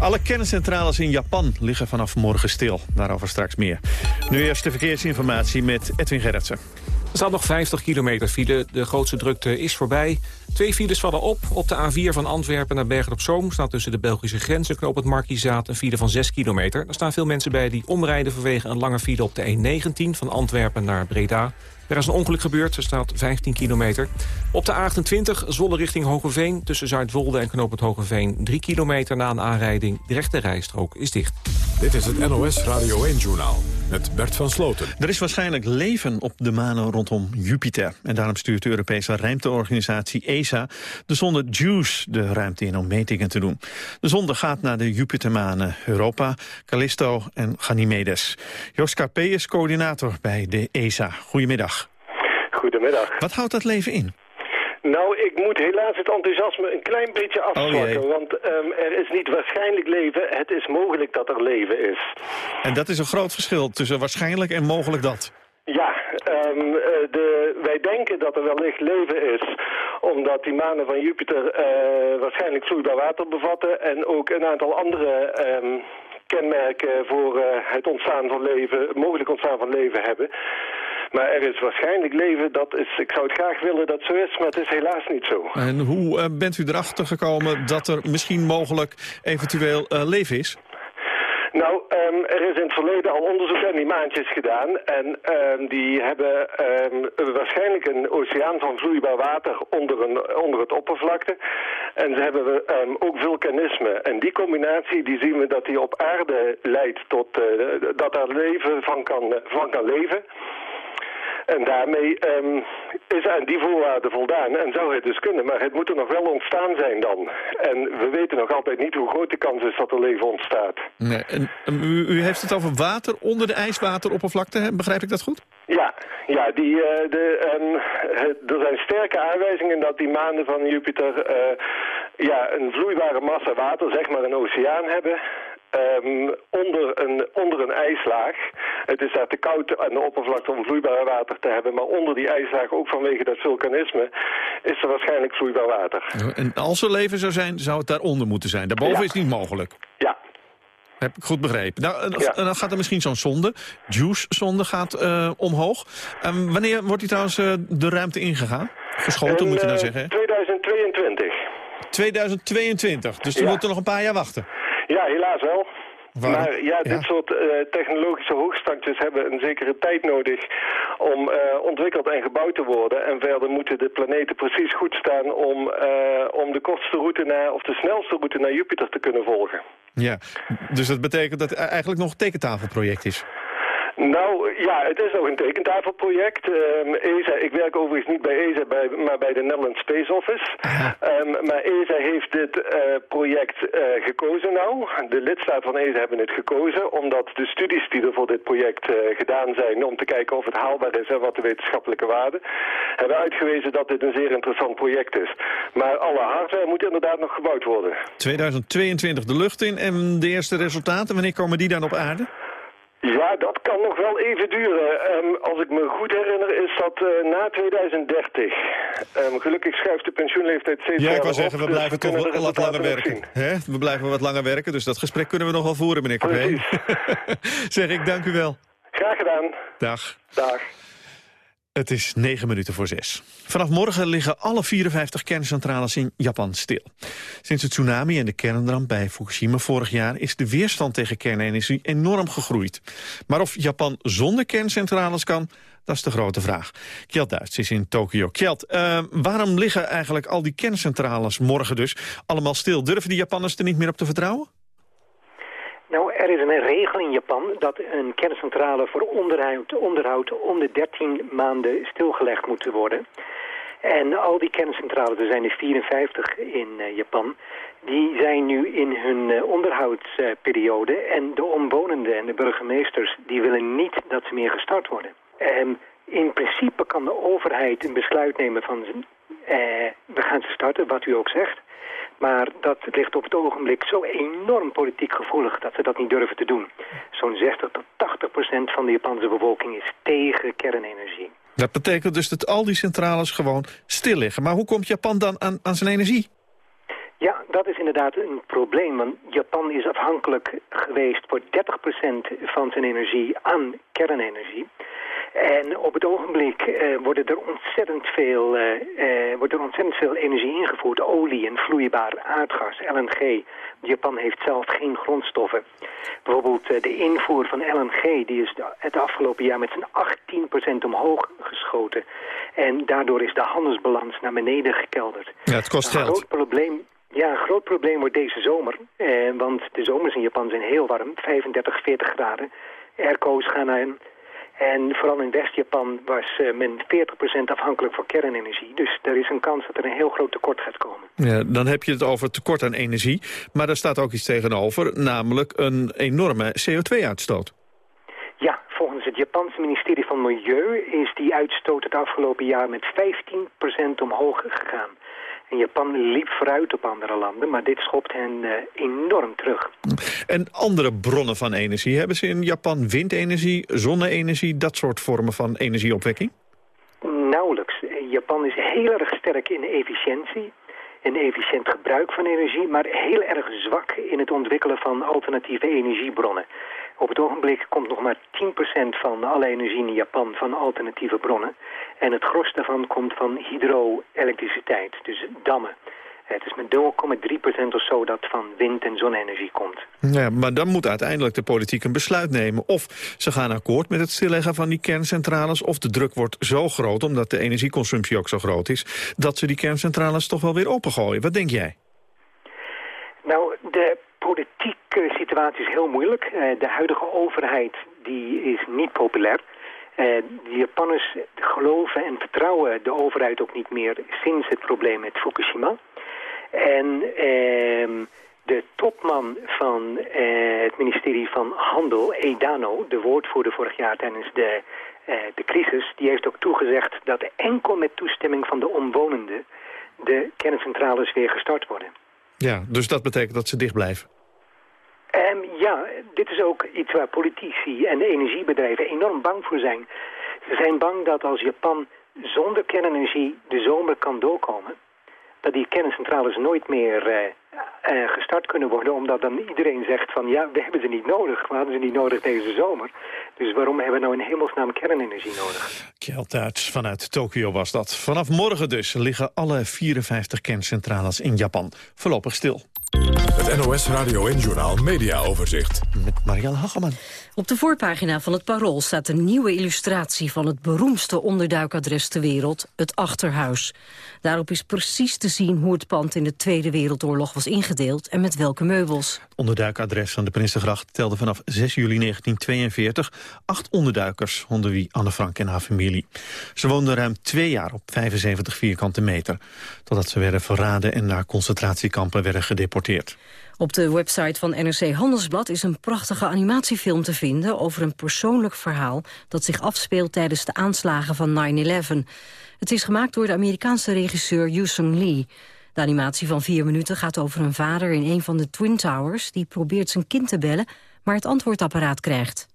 [SPEAKER 7] Alle kerncentrales in Japan liggen vanaf morgen stil. Daarover straks meer. Nu eerst de verkeersinformatie met Edwin Gerritsen.
[SPEAKER 3] Er staat nog 50 kilometer file. De grootste drukte is voorbij. Twee files vallen op. Op de A4 van Antwerpen naar Bergen op Zoom... staat tussen de Belgische grens en knoop het Markizaat een file van 6 kilometer. Er staan veel mensen bij die omrijden vanwege een lange file op de E19... van Antwerpen naar Breda. Er is een ongeluk gebeurd, er staat 15 kilometer. Op de A28 Zwolle richting Hogeveen... tussen Zuidwolde en knoop het Hogeveen 3 kilometer na een aanrijding. De rechte rijstrook is dicht.
[SPEAKER 1] Dit is het NOS Radio 1-journaal met Bert van Sloten.
[SPEAKER 7] Er is waarschijnlijk leven op de manen rondom Jupiter. En daarom stuurt de Europese ruimteorganisatie ESA de zonde JUICE de ruimte in om metingen te doen. De zonde gaat naar de Jupitermanen Europa, Callisto en Ganymedes. Jos Carpe is coördinator bij de ESA. Goedemiddag.
[SPEAKER 32] Goedemiddag.
[SPEAKER 7] Wat houdt dat leven in?
[SPEAKER 32] Nou, ik moet helaas het enthousiasme een klein beetje afzwakken.
[SPEAKER 7] jee.
[SPEAKER 32] want ehm, er is niet waarschijnlijk leven, het is mogelijk dat er leven is.
[SPEAKER 7] En dat is een groot verschil tussen waarschijnlijk en mogelijk dat.
[SPEAKER 32] Ja, ehm, eh, de, wij denken dat er wellicht leven is, omdat die manen van Jupiter eh, waarschijnlijk vloeibaar water bevatten en ook een aantal andere ehm, kenmerken voor eh, het ontstaan van leven, het mogelijk ontstaan van leven hebben. Maar er is waarschijnlijk leven, dat is, ik zou het graag willen dat zo is, maar het is helaas niet zo.
[SPEAKER 7] En hoe eh, bent u erachter gekomen dat er misschien mogelijk eventueel eh, leven is?
[SPEAKER 32] Nou, um, er is in het verleden al onderzoek aan die maandjes gedaan. En um, die hebben um, waarschijnlijk een oceaan van vloeibaar water onder, een, onder het oppervlakte. En ze hebben ook vulkanisme. En die combinatie die zien we dat die op aarde leidt tot uh, dat daar leven van kan, van kan leven. En daarmee um, is aan die voorwaarden voldaan en zou het dus kunnen. Maar het moet er nog wel ontstaan zijn dan. En we weten nog altijd niet hoe groot de kans is dat er leven ontstaat.
[SPEAKER 7] Nee, en, u, u, heeft het over water onder de ijswateroppervlakte, begrijp ik dat goed?
[SPEAKER 32] Ja, ja die, uh, de, um, er zijn sterke aanwijzingen dat die maanden van Jupiter uh, ja, een vloeibare massa water, zeg maar een oceaan hebben. Um, onder, een, onder een ijslaag. Het is daar te koud aan de oppervlakte om vloeibaar water te hebben. Maar onder die ijslaag, ook vanwege dat vulkanisme, is er waarschijnlijk vloeibaar water.
[SPEAKER 7] En als er leven zou zijn, zou het daaronder moeten zijn. Daarboven is niet mogelijk.
[SPEAKER 32] Ja.
[SPEAKER 7] Heb ik goed begrepen. Nou, dan gaat er misschien zo'n zonde, Juice-zonde, gaat uh, omhoog. Um, wanneer wordt die trouwens uh, de ruimte ingegaan? Geschoten, moet je nou zeggen. Hè?
[SPEAKER 32] 2022.
[SPEAKER 7] 2022, dus dan ja. moeten we nog een paar jaar wachten.
[SPEAKER 32] Ja, helaas wel. Maar ja, dit
[SPEAKER 7] Ja.
[SPEAKER 32] soort uh, technologische hoogstandjes hebben een zekere tijd nodig om uh, ontwikkeld en gebouwd te worden. En verder moeten de planeten precies goed staan om, uh, om de kortste route naar, of de snelste route naar Jupiter te kunnen volgen.
[SPEAKER 7] Ja, dus dat betekent dat het eigenlijk nog een tekentafelproject is.
[SPEAKER 32] Nou ja, het is nog een tekentafelproject. Um, ESA, ik werk overigens niet bij ESA, bij, maar bij de Netherlands Space Office. Um, maar ESA heeft dit uh, project uh, gekozen nou. De lidstaten van ESA hebben het gekozen omdat de studies die er voor dit project uh, gedaan zijn... om te kijken of het haalbaar is en wat de wetenschappelijke waarde... hebben uitgewezen dat dit een zeer interessant project is. Maar alle hardware moet inderdaad nog gebouwd worden.
[SPEAKER 7] 2022 de lucht in en de eerste resultaten, wanneer komen die dan op aarde?
[SPEAKER 32] Ja, dat kan nog wel even duren. Um, als ik me goed herinner is dat uh, na 2030. Um, gelukkig schuift de pensioenleeftijd steeds
[SPEAKER 7] Ja, ik wou zeggen,
[SPEAKER 32] op,
[SPEAKER 7] we
[SPEAKER 32] dus
[SPEAKER 7] blijven toch wel wat langer werken. We blijven wat langer werken, dus dat gesprek kunnen we nog wel voeren, meneer Capé. zeg ik, dank u wel.
[SPEAKER 32] Graag gedaan.
[SPEAKER 7] Dag.
[SPEAKER 32] Dag.
[SPEAKER 7] Het is negen minuten voor zes. Vanaf morgen liggen alle 54 kerncentrales in Japan stil. Sinds het tsunami en de kernramp bij Fukushima vorig jaar... is de weerstand tegen kernenergie enorm gegroeid. Maar of Japan zonder kerncentrales kan, dat is de grote vraag. Kjeld Duits is in Tokio. Kjeld, uh, waarom liggen eigenlijk al die kerncentrales morgen dus allemaal stil? Durven die Japanners er niet meer op te vertrouwen?
[SPEAKER 33] Nou, er is een regel in Japan dat een kerncentrale voor onderhoud, onderhoud om de 13 maanden stilgelegd moet worden. En al die kerncentrales, er zijn er 54 in uh, Japan, die zijn nu in hun uh, onderhoudsperiode. En de omwonenden en de burgemeesters die willen niet dat ze meer gestart worden. Um, in principe kan de overheid een besluit nemen van uh, we gaan ze starten, wat u ook zegt. Maar dat ligt op het ogenblik zo enorm politiek gevoelig dat ze dat niet durven te doen. Zo'n 60 tot 80 procent van de Japanse bevolking is tegen kernenergie.
[SPEAKER 7] Dat betekent dus dat al die centrales gewoon stil liggen. Maar hoe komt Japan dan aan, aan zijn energie?
[SPEAKER 33] Ja, dat is inderdaad een probleem. Want Japan is afhankelijk geweest voor 30% van zijn energie aan kernenergie. En op het ogenblik uh, worden er ontzettend veel, uh, uh, wordt er ontzettend veel energie ingevoerd. Olie en vloeibaar aardgas, LNG. Japan heeft zelf geen grondstoffen. Bijvoorbeeld de invoer van LNG die is het afgelopen jaar met z'n 18% omhoog geschoten. En daardoor is de handelsbalans naar beneden gekelderd.
[SPEAKER 7] Ja, het kost
[SPEAKER 33] een
[SPEAKER 7] geld.
[SPEAKER 33] groot probleem ja, een groot probleem wordt deze zomer. Eh, want de zomers in Japan zijn heel warm, 35, 40 graden. Airco's gaan aan. En vooral in West-Japan was uh, men 40% afhankelijk van kernenergie. Dus er is een kans dat er een heel groot tekort gaat komen.
[SPEAKER 7] Ja, dan heb je het over tekort aan energie. Maar daar staat ook iets tegenover, namelijk een enorme CO2-uitstoot.
[SPEAKER 33] Ja, volgens het Japanse ministerie van Milieu is die uitstoot het afgelopen jaar met 15% omhoog gegaan. En Japan liep vooruit op andere landen, maar dit schopt hen uh, enorm terug.
[SPEAKER 7] En andere bronnen van energie, hebben ze in Japan windenergie, zonne-energie, dat soort vormen van energieopwekking?
[SPEAKER 33] Nauwelijks. Japan is heel erg sterk in efficiëntie en efficiënt gebruik van energie, maar heel erg zwak in het ontwikkelen van alternatieve energiebronnen. Op het ogenblik komt nog maar 10% van alle energie in Japan van alternatieve bronnen. En het gros daarvan komt van hydro-elektriciteit, dus dammen. Het is met 0,3% of zo dat van wind- en zonne-energie komt.
[SPEAKER 7] Ja, maar dan moet uiteindelijk de politiek een besluit nemen. Of ze gaan akkoord met het stilleggen van die kerncentrales... of de druk wordt zo groot, omdat de energieconsumptie ook zo groot is... dat ze die kerncentrales toch wel weer opengooien. Wat denk jij?
[SPEAKER 33] Nou, de politieke situatie is heel moeilijk. Eh, de huidige overheid die is niet populair. Uh, de Japanners geloven en vertrouwen de overheid ook niet meer sinds het probleem met Fukushima. En ehm, de topman van eh, het ministerie van Handel, Edano, de woordvoerder vorig jaar tijdens de, de crisis, die heeft ook toegezegd dat enkel met toestemming van de omwonenden de kerncentrales weer gestart worden.
[SPEAKER 7] Ja, dus dat betekent dat ze dicht blijven?
[SPEAKER 33] Um, ja, dit is ook iets waar politici en energiebedrijven enorm bang voor zijn. Ze zijn bang dat als Japan zonder kernenergie de zomer kan doorkomen dat die kerncentrales nooit meer uh, uh, gestart kunnen worden... omdat dan iedereen zegt van ja, we hebben ze niet nodig. We hadden ze niet nodig deze zomer. Dus waarom hebben we nou in hemelsnaam kernenergie nodig?
[SPEAKER 7] Kjeld Duits vanuit Tokio was dat. Vanaf morgen dus liggen alle 54 kerncentrales in Japan voorlopig stil.
[SPEAKER 1] Het NOS Radio en Journaal Media Overzicht.
[SPEAKER 7] Met Marielle Hageman.
[SPEAKER 34] Op de voorpagina van het Parool staat een nieuwe illustratie... van het beroemdste onderduikadres ter wereld, het Achterhuis. Daarop is precies te zien hoe het pand in de Tweede Wereldoorlog was ingedeeld... en met welke meubels.
[SPEAKER 7] Het onderduikadres van de Prinsengracht telde vanaf 6 juli 1942... acht onderduikers, onder wie Anne Frank en haar familie. Ze woonden ruim twee jaar op 75 vierkante meter... totdat ze werden verraden en naar concentratiekampen werden gedeporteerd.
[SPEAKER 34] Op de website van NRC Handelsblad is een prachtige animatiefilm te vinden... over een persoonlijk verhaal dat zich afspeelt tijdens de aanslagen van 9-11. Het is gemaakt door de Amerikaanse regisseur Yusung Lee. De animatie van vier minuten gaat over een vader in een van de Twin Towers... die probeert zijn kind te bellen, maar het antwoordapparaat krijgt.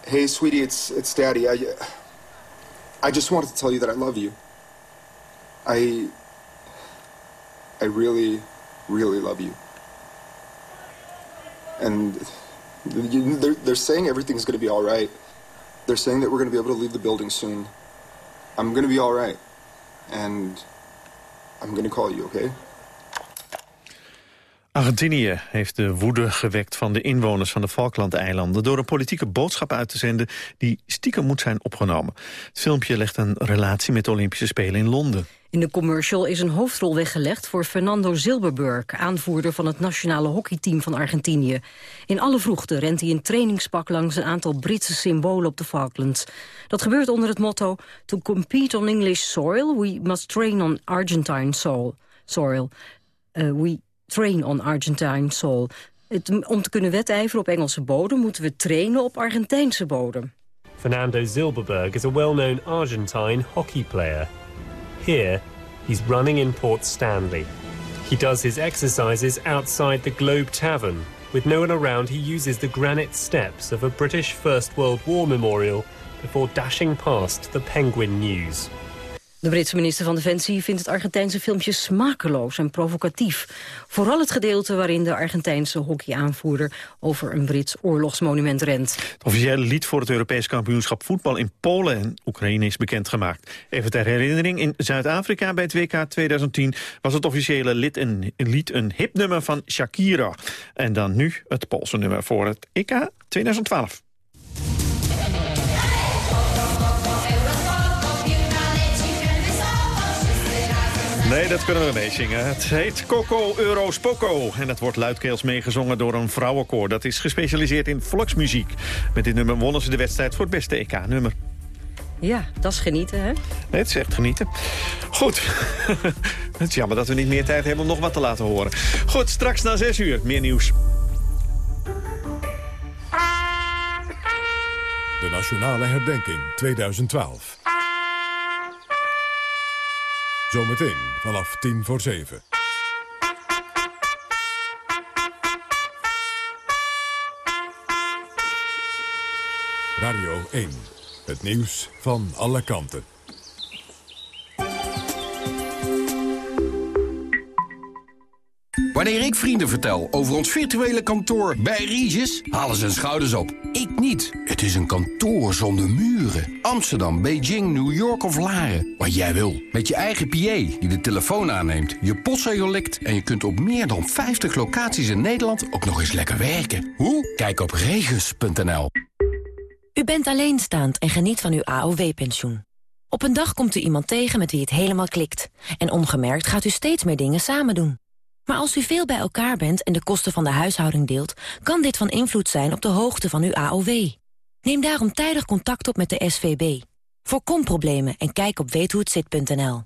[SPEAKER 35] Hey, sweetie, it's, it's daddy. I, I just wanted to tell you that I love you. I... I really really love you. And they're, they're saying everything's going to be all right. They're saying that we're going to be able to leave the building soon. I'm going to be all right. And I'm to call you, okay?
[SPEAKER 7] Argentinië heeft de woede gewekt van de inwoners van de Falklandeilanden... door een politieke boodschap uit te zenden die stiekem moet zijn opgenomen. Het filmpje legt een relatie met de Olympische Spelen in Londen.
[SPEAKER 34] In de commercial is een hoofdrol weggelegd voor Fernando Zilberberg... aanvoerder van het nationale hockeyteam van Argentinië. In alle vroegte rent hij in trainingspak langs een aantal Britse symbolen op de Falklands. Dat gebeurt onder het motto... To compete on English soil, we must train on Argentine soil. soil. Uh, we train on Argentine soil. Om te kunnen wedijveren op Engelse bodem... moeten we trainen op Argentijnse bodem.
[SPEAKER 36] Fernando Zilberberg is a well-known Argentine hockey player... Here, he's running in Port Stanley. He does his exercises outside the Globe Tavern. With no one around, he uses the granite steps of a British First World War memorial before dashing past the Penguin News.
[SPEAKER 34] De Britse minister van Defensie vindt het Argentijnse filmpje smakeloos en provocatief. Vooral het gedeelte waarin de Argentijnse hockeyaanvoerder over een Brits oorlogsmonument rent.
[SPEAKER 7] Het officiële lied voor het Europees kampioenschap voetbal in Polen en Oekraïne is bekendgemaakt. Even ter herinnering, in Zuid-Afrika bij het WK 2010 was het officiële lied een, lied een hipnummer van Shakira. En dan nu het Poolse nummer voor het EK 2012. Nee, dat kunnen we meezingen. Het heet Coco Euro's Poco. En dat wordt luidkeels meegezongen door een vrouwenkoor. Dat is gespecialiseerd in volksmuziek. Met dit nummer wonnen ze de wedstrijd voor het beste EK-nummer.
[SPEAKER 34] Ja, dat is genieten, hè?
[SPEAKER 7] Nee, het is echt genieten. Goed. het is jammer dat we niet meer tijd hebben om nog wat te laten horen. Goed, straks na zes uur. Meer nieuws.
[SPEAKER 1] De Nationale Herdenking 2012. Zometeen vanaf tien voor zeven. Radio 1. Het nieuws van alle kanten.
[SPEAKER 25] Wanneer ik vrienden vertel over ons virtuele kantoor bij Regis, halen ze hun schouders op. Ik niet. Het is een kantoor zonder muren. Amsterdam, Beijing, New York of Laren. Wat jij wil. Met je eigen PA die de telefoon aanneemt, je postzegel likt... en je kunt op meer dan 50 locaties in Nederland ook nog eens lekker werken. Hoe? Kijk op regis.nl.
[SPEAKER 4] U bent alleenstaand en geniet van uw AOW-pensioen. Op een dag komt u iemand tegen met wie het helemaal klikt. En ongemerkt gaat u steeds meer dingen samen doen. Maar als u veel bij elkaar bent en de kosten van de huishouding deelt... kan dit van invloed zijn op de hoogte van uw AOW. Neem daarom tijdig contact op met de SVB. Voorkom problemen en kijk op weethohetzit.nl.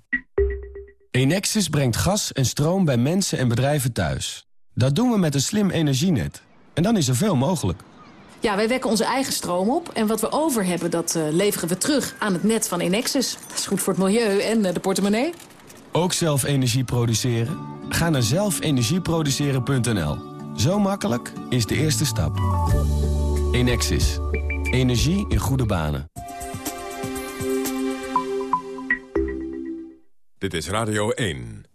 [SPEAKER 35] Enexis brengt gas en stroom bij mensen en bedrijven thuis. Dat doen we met een slim energienet. En dan is er veel mogelijk.
[SPEAKER 34] Ja, wij wekken onze eigen stroom op. En wat we over hebben, dat uh, leveren we terug aan het net van Enexis. Dat is goed voor het milieu en uh, de portemonnee.
[SPEAKER 35] Ook zelf energie produceren? Ga naar zelfenergieproduceren.nl. Zo makkelijk is de eerste stap. Enexis. Energie in goede banen.
[SPEAKER 1] Dit is Radio 1.